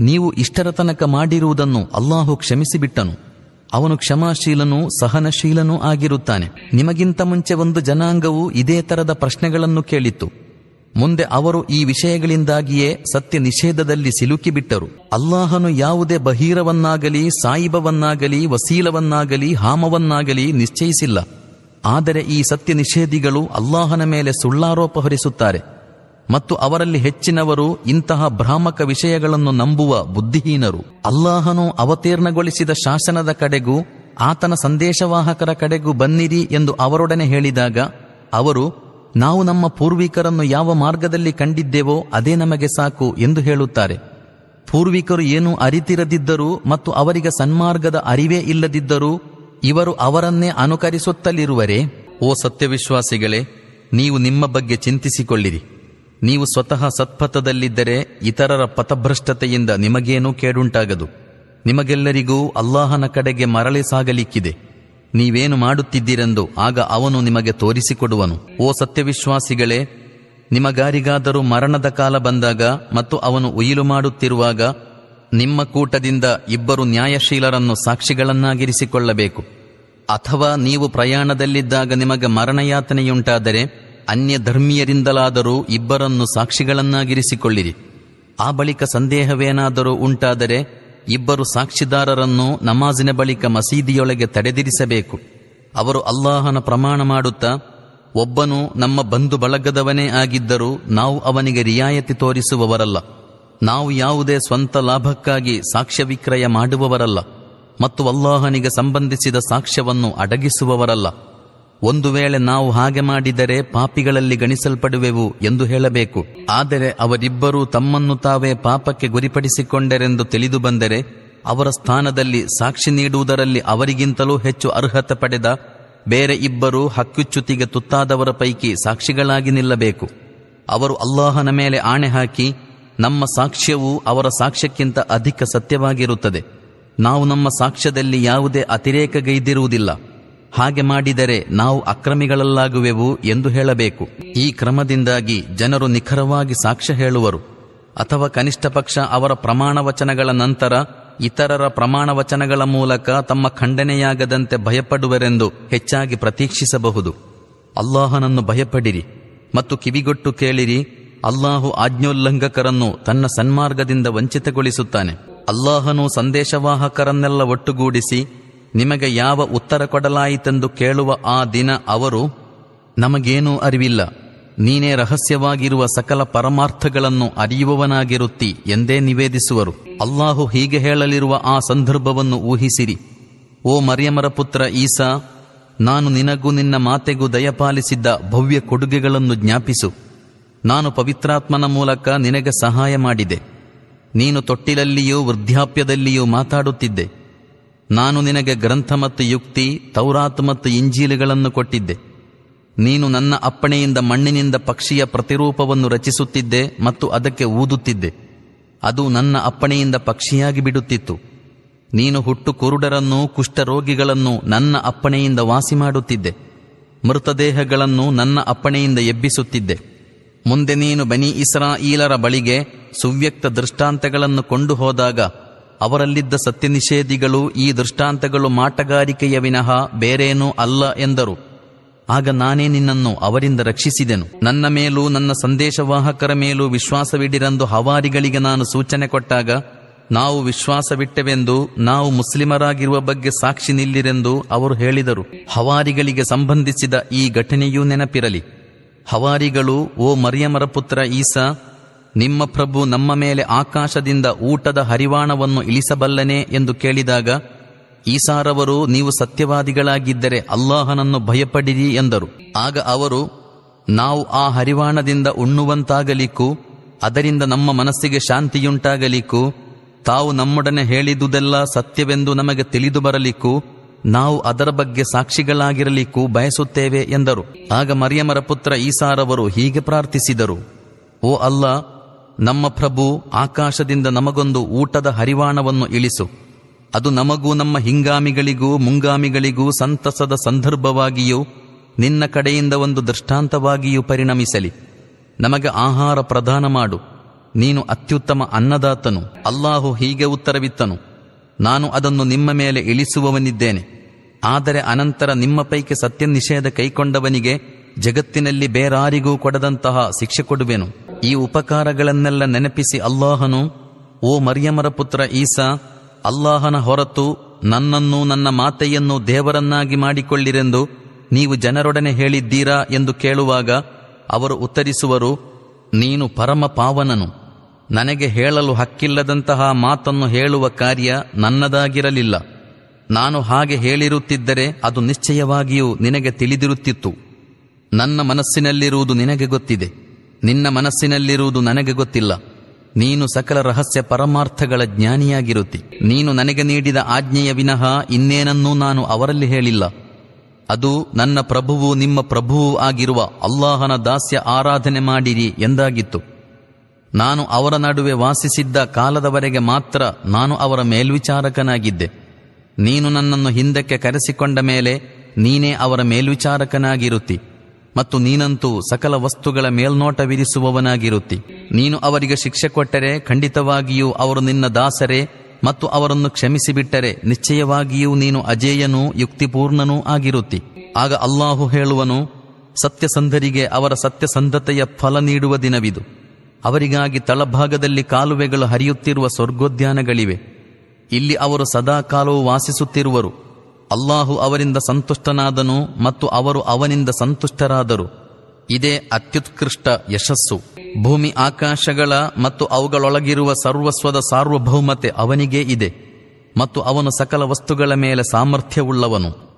ನೀವು ಇಷ್ಟರ ತನಕ ಮಾಡಿರುವುದನ್ನು ಅಲ್ಲಾಹು ಕ್ಷಮಿಸಿಬಿಟ್ಟನು. ಅವನು ಕ್ಷಮಾಶೀಲನೂ ಸಹನಶೀಲನೂ ಆಗಿರುತ್ತಾನೆ. ನಿಮಗಿಂತ ಮುಂಚೆ ಒಂದು ಜನಾಂಗವು ಇದೇ ತರದ ಪ್ರಶ್ನೆಗಳನ್ನು ಕೇಳಿತ್ತು. ಮುಂದೆ ಅವರು ಈ ವಿಷಯಗಳಿಂದಾಗಿಯೇ ಸತ್ಯ ನಿಷೇಧದಲ್ಲಿ ಸಿಲುಕಿಬಿಟ್ಟರು. ಅಲ್ಲಾಹನು ಯಾವುದೇ ಬಹೀರವನ್ನಾಗಲಿ, ಸಾಯಿಬವನ್ನಾಗಲಿ, ವಸೀಲವನ್ನಾಗಲಿ, ಹಾಮವನ್ನಾಗಲಿ ನಿಶ್ಚಯಿಸಿಲ್ಲ. ಆದರೆ ಈ ಸತ್ಯ ನಿಷೇಧಿಗಳು ಅಲ್ಲಾಹನ ಮೇಲೆ ಸುಳ್ಳಾರೋಪ ಹೊರಿಸುತ್ತಾರೆ. ಮತ್ತು ಅವರಲ್ಲಿ ಹೆಚ್ಚಿನವರು ಇಂತಹ ಭ್ರಾಮಕ ವಿಷಯಗಳನ್ನು ನಂಬುವ ಬುದ್ಧಿಹೀನರು. ಅಲ್ಲಾಹನು ಅವತೀರ್ಣಗೊಳಿಸಿದ ಶಾಸನದ ಕಡೆಗೂ, ಆತನ ಸಂದೇಶವಾಹಕರ ಕಡೆಗೂ ಬನ್ನಿರಿ ಎಂದು ಅವರೊಡನೆ ಹೇಳಿದಾಗ, ಅವರು ನಾವು ನಮ್ಮ ಪೂರ್ವಿಕರನ್ನು ಯಾವ ಮಾರ್ಗದಲ್ಲಿ ಕಂಡಿದ್ದೇವೋ ಅದೇ ನಮಗೆ ಸಾಕು ಎಂದು ಹೇಳುತ್ತಾರೆ. ಪೂರ್ವಿಕರು ಏನೂ ಅರಿತಿರದಿದ್ದರೂ ಮತ್ತು ಅವರಿಗೆ ಸನ್ಮಾರ್ಗದ ಅರಿವೇ ಇಲ್ಲದಿದ್ದರೂ ಇವರು ಅವರನ್ನೇ ಅನುಕರಿಸುತ್ತಲಿರುವರೆ. ಓ ಸತ್ಯವಿಶ್ವಾಸಿಗಳೇ, ನೀವು ನಿಮ್ಮ ಬಗ್ಗೆ ಚಿಂತಿಸಿಕೊಳ್ಳಿರಿ. ನೀವು ಸ್ವತಃ ಸತ್ಪಥದಲ್ಲಿದ್ದರೆ ಇತರರ ಪಥಭ್ರಷ್ಟತೆಯಿಂದ ನಿಮಗೇನೂ ಕೇಡುಂಟಾಗದು. ನಿಮಗೆಲ್ಲರಿಗೂ ಅಲ್ಲಾಹನ ಕಡೆಗೆ ಮರಳಿ ಸಾಗಲಿಕ್ಕಿದೆ. ನೀವೇನು ಮಾಡುತ್ತಿದ್ದೀರೆಂದು ಆಗ ಅವನು ನಿಮಗೆ ತೋರಿಸಿಕೊಡುವನು. ಓ ಸತ್ಯವಿಶ್ವಾಸಿಗಳೇ, ನಿಮಗಾರಿಗಾದರೂ ಮರಣದ ಕಾಲ ಬಂದಾಗ ಮತ್ತು ಅವನು ಉಯಿಲು ಮಾಡುತ್ತಿರುವಾಗ ನಿಮ್ಮ ಕೂಟದಿಂದ ಇಬ್ಬರು ನ್ಯಾಯಶೀಲರನ್ನು ಸಾಕ್ಷಿಗಳನ್ನಾಗಿರಿಸಿಕೊಳ್ಳಬೇಕು. ಅಥವಾ ನೀವು ಪ್ರಯಾಣದಲ್ಲಿದ್ದಾಗ ನಿಮಗೆ ಮರಣಯಾತನೆಯುಂಟಾದರೆ ಅನ್ಯ ಧರ್ಮೀಯರಿಂದಲಾದರೂ ಇಬ್ಬರನ್ನು ಸಾಕ್ಷಿಗಳನ್ನಾಗಿರಿಸಿಕೊಳ್ಳಿರಿ. ಆ ಬಳಿಕ ಸಂದೇಹವೇನಾದರೂ ಉಂಟಾದರೆ ಇಬ್ಬರು ಸಾಕ್ಷಿದಾರರನ್ನು ನಮಾಜಿನ ಬಳಿಕ ಮಸೀದಿಯೊಳಗೆ ತಡೆದಿರಿಸಬೇಕು. ಅವರು ಅಲ್ಲಾಹನ ಪ್ರಮಾಣ ಮಾಡುತ್ತಾ, ಒಬ್ಬನು ನಮ್ಮ ಬಂಧು ಬಳಗದವನೇ ಆಗಿದ್ದರೂ ನಾವು ಅವನಿಗೆ ರಿಯಾಯತಿ ತೋರಿಸುವವರಲ್ಲ. ನಾವು ಯಾವುದೇ ಸ್ವಂತ ಲಾಭಕ್ಕಾಗಿ ಸಾಕ್ಷ್ಯ ವಿಕ್ರಯ ಮಾಡುವವರಲ್ಲ. ಮತ್ತು ಅಲ್ಲಾಹನಿಗೆ ಸಂಬಂಧಿಸಿದ ಸಾಕ್ಷ್ಯವನ್ನು ಅಡಗಿಸುವವರಲ್ಲ. ಒಂದು ವೇಳೆ ನಾವು ಹಾಗೆ ಮಾಡಿದರೆ ಪಾಪಿಗಳಲ್ಲಿ ಗಣಿಸಲ್ಪಡುವೆವು ಎಂದು ಹೇಳಬೇಕು. ಆದರೆ ಅವರಿಬ್ಬರೂ ತಮ್ಮನ್ನು ತಾವೇ ಪಾಪಕ್ಕೆ ಗುರಿಪಡಿಸಿಕೊಂಡರೆಂದು ತಿಳಿದು ಬಂದರೆ, ಅವರ ಸ್ಥಾನದಲ್ಲಿ ಸಾಕ್ಷಿ ನೀಡುವುದರಲ್ಲಿ ಅವರಿಗಿಂತಲೂ ಹೆಚ್ಚು ಅರ್ಹತೆ ಪಡೆದ ಬೇರೆ ಇಬ್ಬರು ಹಕ್ಕುಚ್ಯುತಿಗೆ ತುತ್ತಾದವರ ಪೈಕಿ ಸಾಕ್ಷಿಗಳಾಗಿ ನಿಲ್ಲಬೇಕು. ಅವರು ಅಲ್ಲಾಹನ ಮೇಲೆ ಆಣೆ ಹಾಕಿ, ನಮ್ಮ ಸಾಕ್ಷ್ಯವು ಅವರ ಸಾಕ್ಷ್ಯಕ್ಕಿಂತ ಅಧಿಕ ಸತ್ಯವಾಗಿರುತ್ತದೆ. ನಾವು ನಮ್ಮ ಸಾಕ್ಷ್ಯದಲ್ಲಿ ಯಾವುದೇ ಅತಿರೇಕಗೈದಿರುವುದಿಲ್ಲ ಹಾಗೆ ಮಾಡಿದರೆ ನಾವು ಅಕ್ರಮಿಗಳಲ್ಲಾಗುವೆವು ಎಂದು ಹೇಳಬೇಕು. ಈ ಕ್ರಮದಿಂದಾಗಿ ಜನರು ನಿಖರವಾಗಿ ಸಾಕ್ಷ್ಯ ಹೇಳುವರು. ಅಥವಾ ಕನಿಷ್ಠ ಪಕ್ಷ ಅವರ ಪ್ರಮಾಣ ವಚನಗಳ ನಂತರ ಇತರರ ಪ್ರಮಾಣ ವಚನಗಳ ಮೂಲಕ ತಮ್ಮ ಖಂಡನೆಯಾಗದಂತೆ ಭಯಪಡುವರೆಂದು ಹೆಚ್ಚಾಗಿ ಪ್ರತೀಕ್ಷಿಸಬಹುದು. ಅಲ್ಲಾಹನನ್ನು ಭಯಪಡಿರಿ ಮತ್ತು ಕಿವಿಗೊಟ್ಟು ಕೇಳಿರಿ, ಅಲ್ಲಾಹು ಆಜ್ಞೋಲ್ಲಂಘಕರನ್ನು ತನ್ನ ಸನ್ಮಾರ್ಗದಿಂದ ವಂಚಿತಗೊಳಿಸುತ್ತಾನೆ. ಅಲ್ಲಾಹನು ಸಂದೇಶವಾಹಕರನ್ನೆಲ್ಲ ಒಟ್ಟುಗೂಡಿಸಿ ನಿಮಗೆ ಯಾವ ಉತ್ತರ ಕೊಡಲಾಯಿತೆಂದು ಕೇಳುವ ಆ ದಿನ ಅವರು, ನಮಗೇನೂ ಅರಿವಿಲ್ಲ. ನೀನೇ ರಹಸ್ಯವಾಗಿರುವ ಸಕಲ ಪರಮಾರ್ಥಗಳನ್ನು ಅರಿಯುವವನಾಗಿರುತ್ತಿ ಎಂದೇ ನಿವೇದಿಸುವರು. ಅಲ್ಲಾಹು ಹೀಗೆ ಹೇಳಲಿರುವ ಆ ಸಂದರ್ಭವನ್ನು ಊಹಿಸಿರಿ. ಓ ಮರಿಯಮರ ಪುತ್ರ ಈಸಾ, ನಾನು ನಿನಗೂ ನಿನ್ನ ಮಾತೆಗೂ ದಯಪಾಲಿಸಿದ್ದ ಭವ್ಯ ಕೊಡುಗೆಗಳನ್ನು ಜ್ಞಾಪಿಸು. ನಾನು ಪವಿತ್ರಾತ್ಮನ ಮೂಲಕ ನಿನಗೆ ಸಹಾಯ ಮಾಡಿದೆ. ನೀನು ತೊಟ್ಟಿಲಲ್ಲಿಯೂ ವೃದ್ಧಾಪ್ಯದಲ್ಲಿಯೂ ಮಾತಾಡುತ್ತಿದ್ದೆ. ನಾನು ನಿನಗೆ ಗ್ರಂಥ ಮತ್ತು ಯುಕ್ತಿ, ತೌರಾತ್ ಮತ್ತು ಇಂಜೀಲುಗಳನ್ನು ಕೊಟ್ಟಿದ್ದೆ. ನೀನು ನನ್ನ ಅಪ್ಪಣೆಯಿಂದ ಮಣ್ಣಿನಿಂದ ಪಕ್ಷಿಯ ಪ್ರತಿರೂಪವನ್ನು ರಚಿಸುತ್ತಿದ್ದೆ ಮತ್ತು ಅದಕ್ಕೆ ಊದುತ್ತಿದ್ದೆ. ಅದು ನನ್ನ ಅಪ್ಪಣೆಯಿಂದ ಪಕ್ಷಿಯಾಗಿ ಬಿಡುತ್ತಿತ್ತು. ನೀನು ಹುಟ್ಟು ಕುರುಡರನ್ನು ಕುಷ್ಠರೋಗಿಗಳನ್ನು ನನ್ನ ಅಪ್ಪಣೆಯಿಂದ ವಾಸಿ ಮಾಡುತ್ತಿದ್ದೆ ಮೃತದೇಹಗಳನ್ನು ನನ್ನ ಅಪ್ಪಣೆಯಿಂದ ಎಬ್ಬಿಸುತ್ತಿದ್ದೆ. ಮುಂದೆ ನೀನು ಬನಿ ಇಸ್ರಾಯೀಲರ ಬಳಿಗೆ ಸುವ್ಯಕ್ತ ದೃಷ್ಟಾಂತಗಳನ್ನು ಕೊಂಡು ಹೋದಾಗ ಅವರಲ್ಲಿದ್ದ ಸತ್ಯನಿಷೇಧಿಗಳು ಈ ದೃಷ್ಟಾಂತಗಳು ಮಾಟಗಾರಿಕೆಯ ವಿನಃ ಬೇರೇನೂ ಅಲ್ಲ ಎಂದರು. ಆಗ ನಾನೇ ನಿನ್ನನ್ನು ಅವರಿಂದ ರಕ್ಷಿಸಿದೆನು. ನನ್ನ ಮೇಲೂ ನನ್ನ ಸಂದೇಶವಾಹಕರ ಮೇಲೂ ವಿಶ್ವಾಸವಿಡಿರೆಂದು ಹವಾರಿಗಳಿಗೆ ನಾನು ಸೂಚನೆ ಕೊಟ್ಟಾಗ, ನಾವು ವಿಶ್ವಾಸವಿಟ್ಟೆವೆಂದು, ನಾವು ಮುಸ್ಲಿಮರಾಗಿರುವ ಬಗ್ಗೆ ಸಾಕ್ಷಿ ನಿಲ್ಲಿರೆಂದು ಅವರು ಹೇಳಿದರು. ಹವಾರಿಗಳಿಗೆ ಸಂಬಂಧಿಸಿದ ಈ ಘಟನೆಯೂ ನೆನಪಿರಲಿ. ಹವಾರಿಗಳು, ಓ ಮರಿಯಮರ ಪುತ್ರ ಈಸಾ ನಿಮ್ಮ ಪ್ರಭು ನಮ್ಮ ಮೇಲೆ ಆಕಾಶದಿಂದ ಊಟದ ಹರಿವಾಣವನ್ನು ಇಳಿಸಬಲ್ಲನೆ ಎಂದು ಕೇಳಿದಾಗ, ಈಸಾರವರು ನೀವು ಸತ್ಯವಾದಿಗಳಾಗಿದ್ದರೆ ಅಲ್ಲಾಹನನ್ನು ಭಯಪಡಿರಿ ಎಂದರು. ಆಗ ಅವರು, ನಾವು ಆ ಹರಿವಾಣದಿಂದ ಉಣ್ಣುವಂತಾಗಲಿಕ್ಕೂ, ಅದರಿಂದ ನಮ್ಮ ಮನಸ್ಸಿಗೆ ಶಾಂತಿಯುಂಟಾಗಲಿಕ್ಕೂ, ತಾವು ನಮ್ಮೊಡನೆ ಹೇಳಿದುದೆಲ್ಲ ಸತ್ಯವೆಂದು ನಮಗೆ ತಿಳಿದು ಬರಲಿಕ್ಕೂ, ನಾವು ಅದರ ಬಗ್ಗೆ ಸಾಕ್ಷಿಗಳಾಗಿರಲಿಕ್ಕೂ ಬಯಸುತ್ತೇವೆ ಎಂದರು. ಆಗ ಮರಿಯಮರ ಪುತ್ರ ಈಸಾರವರು ಹೀಗೆ ಪ್ರಾರ್ಥಿಸಿದರು. ಓ ಅಲ್ಲ ನಮ್ಮ ಪ್ರಭು ಆಕಾಶದಿಂದ ನಮಗೊಂದು ಊಟದ ಹರಿವಾಣವನ್ನು ಇಳಿಸು. ಅದು ನಮಗೂ ನಮ್ಮ ಹಿಂಗಾಮಿಗಳಿಗೂ ಮುಂಗಾಮಿಗಳಿಗೂ ಸಂತಸದ ಸಂದರ್ಭವಾಗಿಯೂ ನಿನ್ನ ಕಡೆಯಿಂದ ಒಂದು ದೃಷ್ಟಾಂತವಾಗಿಯೂ ಪರಿಣಮಿಸಲಿ. ನಮಗೆ ಆಹಾರ ಪ್ರದಾನ ಮಾಡು. ನೀನು ಅತ್ಯುತ್ತಮ ಅನ್ನದಾತನು. ಅಲ್ಲಾಹು ಹೀಗೆ ಉತ್ತರವಿತ್ತನು. ನಾನು ಅದನ್ನು ನಿಮ್ಮ ಮೇಲೆ ಇಳಿಸುವವನಿದ್ದೇನೆ. ಆದರೆ ಅನಂತರ ನಿಮ್ಮ ಪೈಕಿ ಸತ್ಯ ನಿಷೇಧ ಕೈಕೊಂಡವನಿಗೆ ಜಗತ್ತಿನಲ್ಲಿ ಬೇರಾರಿಗೂ ಕೊಡದಂತಹ ಶಿಕ್ಷೆ ಕೊಡುವೆನು. ಈ ಉಪಕಾರಗಳನ್ನೆಲ್ಲ ನೆನಪಿಸಿ ಅಲ್ಲಾಹನು, ಓ ಮರಿಯಮರ ಪುತ್ರ ಈಸಾ, ಅಲ್ಲಾಹನ ಹೊರತು ನನ್ನನ್ನು ನನ್ನ ಮಾತೆಯನ್ನು ದೇವರನ್ನಾಗಿ ಮಾಡಿಕೊಳ್ಳಿರೆಂದು ನೀವು ಜನರೊಡನೆ ಹೇಳಿದ್ದೀರಾ? ಎಂದು ಕೇಳುವಾಗ ಅವರು ಉತ್ತರಿಸುವರು, ನೀನು ಪರಮ ಪಾವನನು. ನನಗೆ ಹೇಳಲು ಹಕ್ಕಿಲ್ಲದಂತಹ ಮಾತನ್ನು ಹೇಳುವ ಕಾರ್ಯ ನನ್ನದಾಗಿರಲಿಲ್ಲ. ನಾನು ಹಾಗೆ ಹೇಳಿರುತ್ತಿದ್ದರೆ ಅದು ನಿಶ್ಚಯವಾಗಿಯೂ ನಿನಗೆ ತಿಳಿದಿರುತ್ತಿತ್ತು. ನನ್ನ ಮನಸ್ಸಿನಲ್ಲಿರುವುದು ನಿನಗೆ ಗೊತ್ತಿದೆ. ನಿನ್ನ ಮನಸ್ಸಿನಲ್ಲಿರುವುದು ನನಗೆ ಗೊತ್ತಿಲ್ಲ. ನೀನು ಸಕಲ ರಹಸ್ಯ ಪರಮಾರ್ಥಗಳ ಜ್ಞಾನಿಯಾಗಿರುತ್ತಿ. ನೀನು ನನಗೆ ನೀಡಿದ ಆಜ್ಞೆಯ ವಿನಃ ಇನ್ನೇನನ್ನೂ ನಾನು ಅವರಲ್ಲಿ ಹೇಳಿಲ್ಲ. ಅದು ನನ್ನ ಪ್ರಭುವು ನಿಮ್ಮ ಪ್ರಭುವೂ ಆಗಿರುವ ಅಲ್ಲಾಹನ ದಾಸ್ಯ ಆರಾಧನೆ ಮಾಡಿರಿ ಎಂದಾಗಿತ್ತು. ನಾನು ಅವರ ನಡುವೆ ವಾಸಿಸಿದ್ದ ಕಾಲದವರೆಗೆ ಮಾತ್ರ ನಾನು ಅವರ ಮೇಲ್ವಿಚಾರಕನಾಗಿದ್ದೆ. ನೀನು ನನ್ನನ್ನು ಹಿಂದಕ್ಕೆ ಕರೆಸಿಕೊಂಡ ಮೇಲೆ ನೀನೇ ಅವರ ಮೇಲ್ವಿಚಾರಕನಾಗಿರುತ್ತಿ. ಮತ್ತು ನೀನಂತೂ ಸಕಲ ವಸ್ತುಗಳ ಮೇಲ್ನೋಟ ವಿಧಿಸುವವನಾಗಿರುತ್ತಿ ನೀನು ಅವರಿಗೆ ಶಿಕ್ಷೆ ಕೊಟ್ಟರೆ ಖಂಡಿತವಾಗಿಯೂ ಅವರು ನಿನ್ನ ದಾಸರೇ ಮತ್ತು ಅವರನ್ನು ಕ್ಷಮಿಸಿಬಿಟ್ಟರೆ ನಿಶ್ಚಯವಾಗಿಯೂ ನೀನು ಅಜೇಯನೂ ಯುಕ್ತಿಪೂರ್ಣನೂ ಆಗಿರುತ್ತಿ. ಆಗ ಅಲ್ಲಾಹು ಹೇಳುವನು, ಸತ್ಯಸಂಧರಿಗೆ ಅವರ ಸತ್ಯಸಂಧತೆಯ ಫಲ ನೀಡುವ ದಿನವಿದು. ಅವರಿಗಾಗಿ ತಳಭಾಗದಲ್ಲಿ ಕಾಲುವೆಗಳು ಹರಿಯುತ್ತಿರುವ ಸ್ವರ್ಗೋದ್ಯಾನಗಳಿವೆ. ಇಲ್ಲಿ ಅವರು ಸದಾ ಕಾಲವು ವಾಸಿಸುತ್ತಿರುವರು. ಅಲ್ಲಾಹು ಅವರಿಂದ ಸಂತುಷ್ಟನಾದನು ಮತ್ತು ಅವರು ಅವನಿಂದ ಸಂತುಷ್ಟರಾದರು. ಇದೇ ಅತ್ಯುತ್ಕೃಷ್ಟ ಯಶಸ್ಸು. ಭೂಮಿ ಆಕಾಶಗಳ ಮತ್ತು ಅವುಗಳೊಳಗಿರುವ ಸರ್ವಸ್ವದ ಸಾರ್ವಭೌಮತೆ ಅವನಿಗೇ ಇದೆ ಮತ್ತು ಅವನು ಸಕಲ ವಸ್ತುಗಳ ಮೇಲೆ ಸಾಮರ್ಥ್ಯವುಳ್ಳವನು.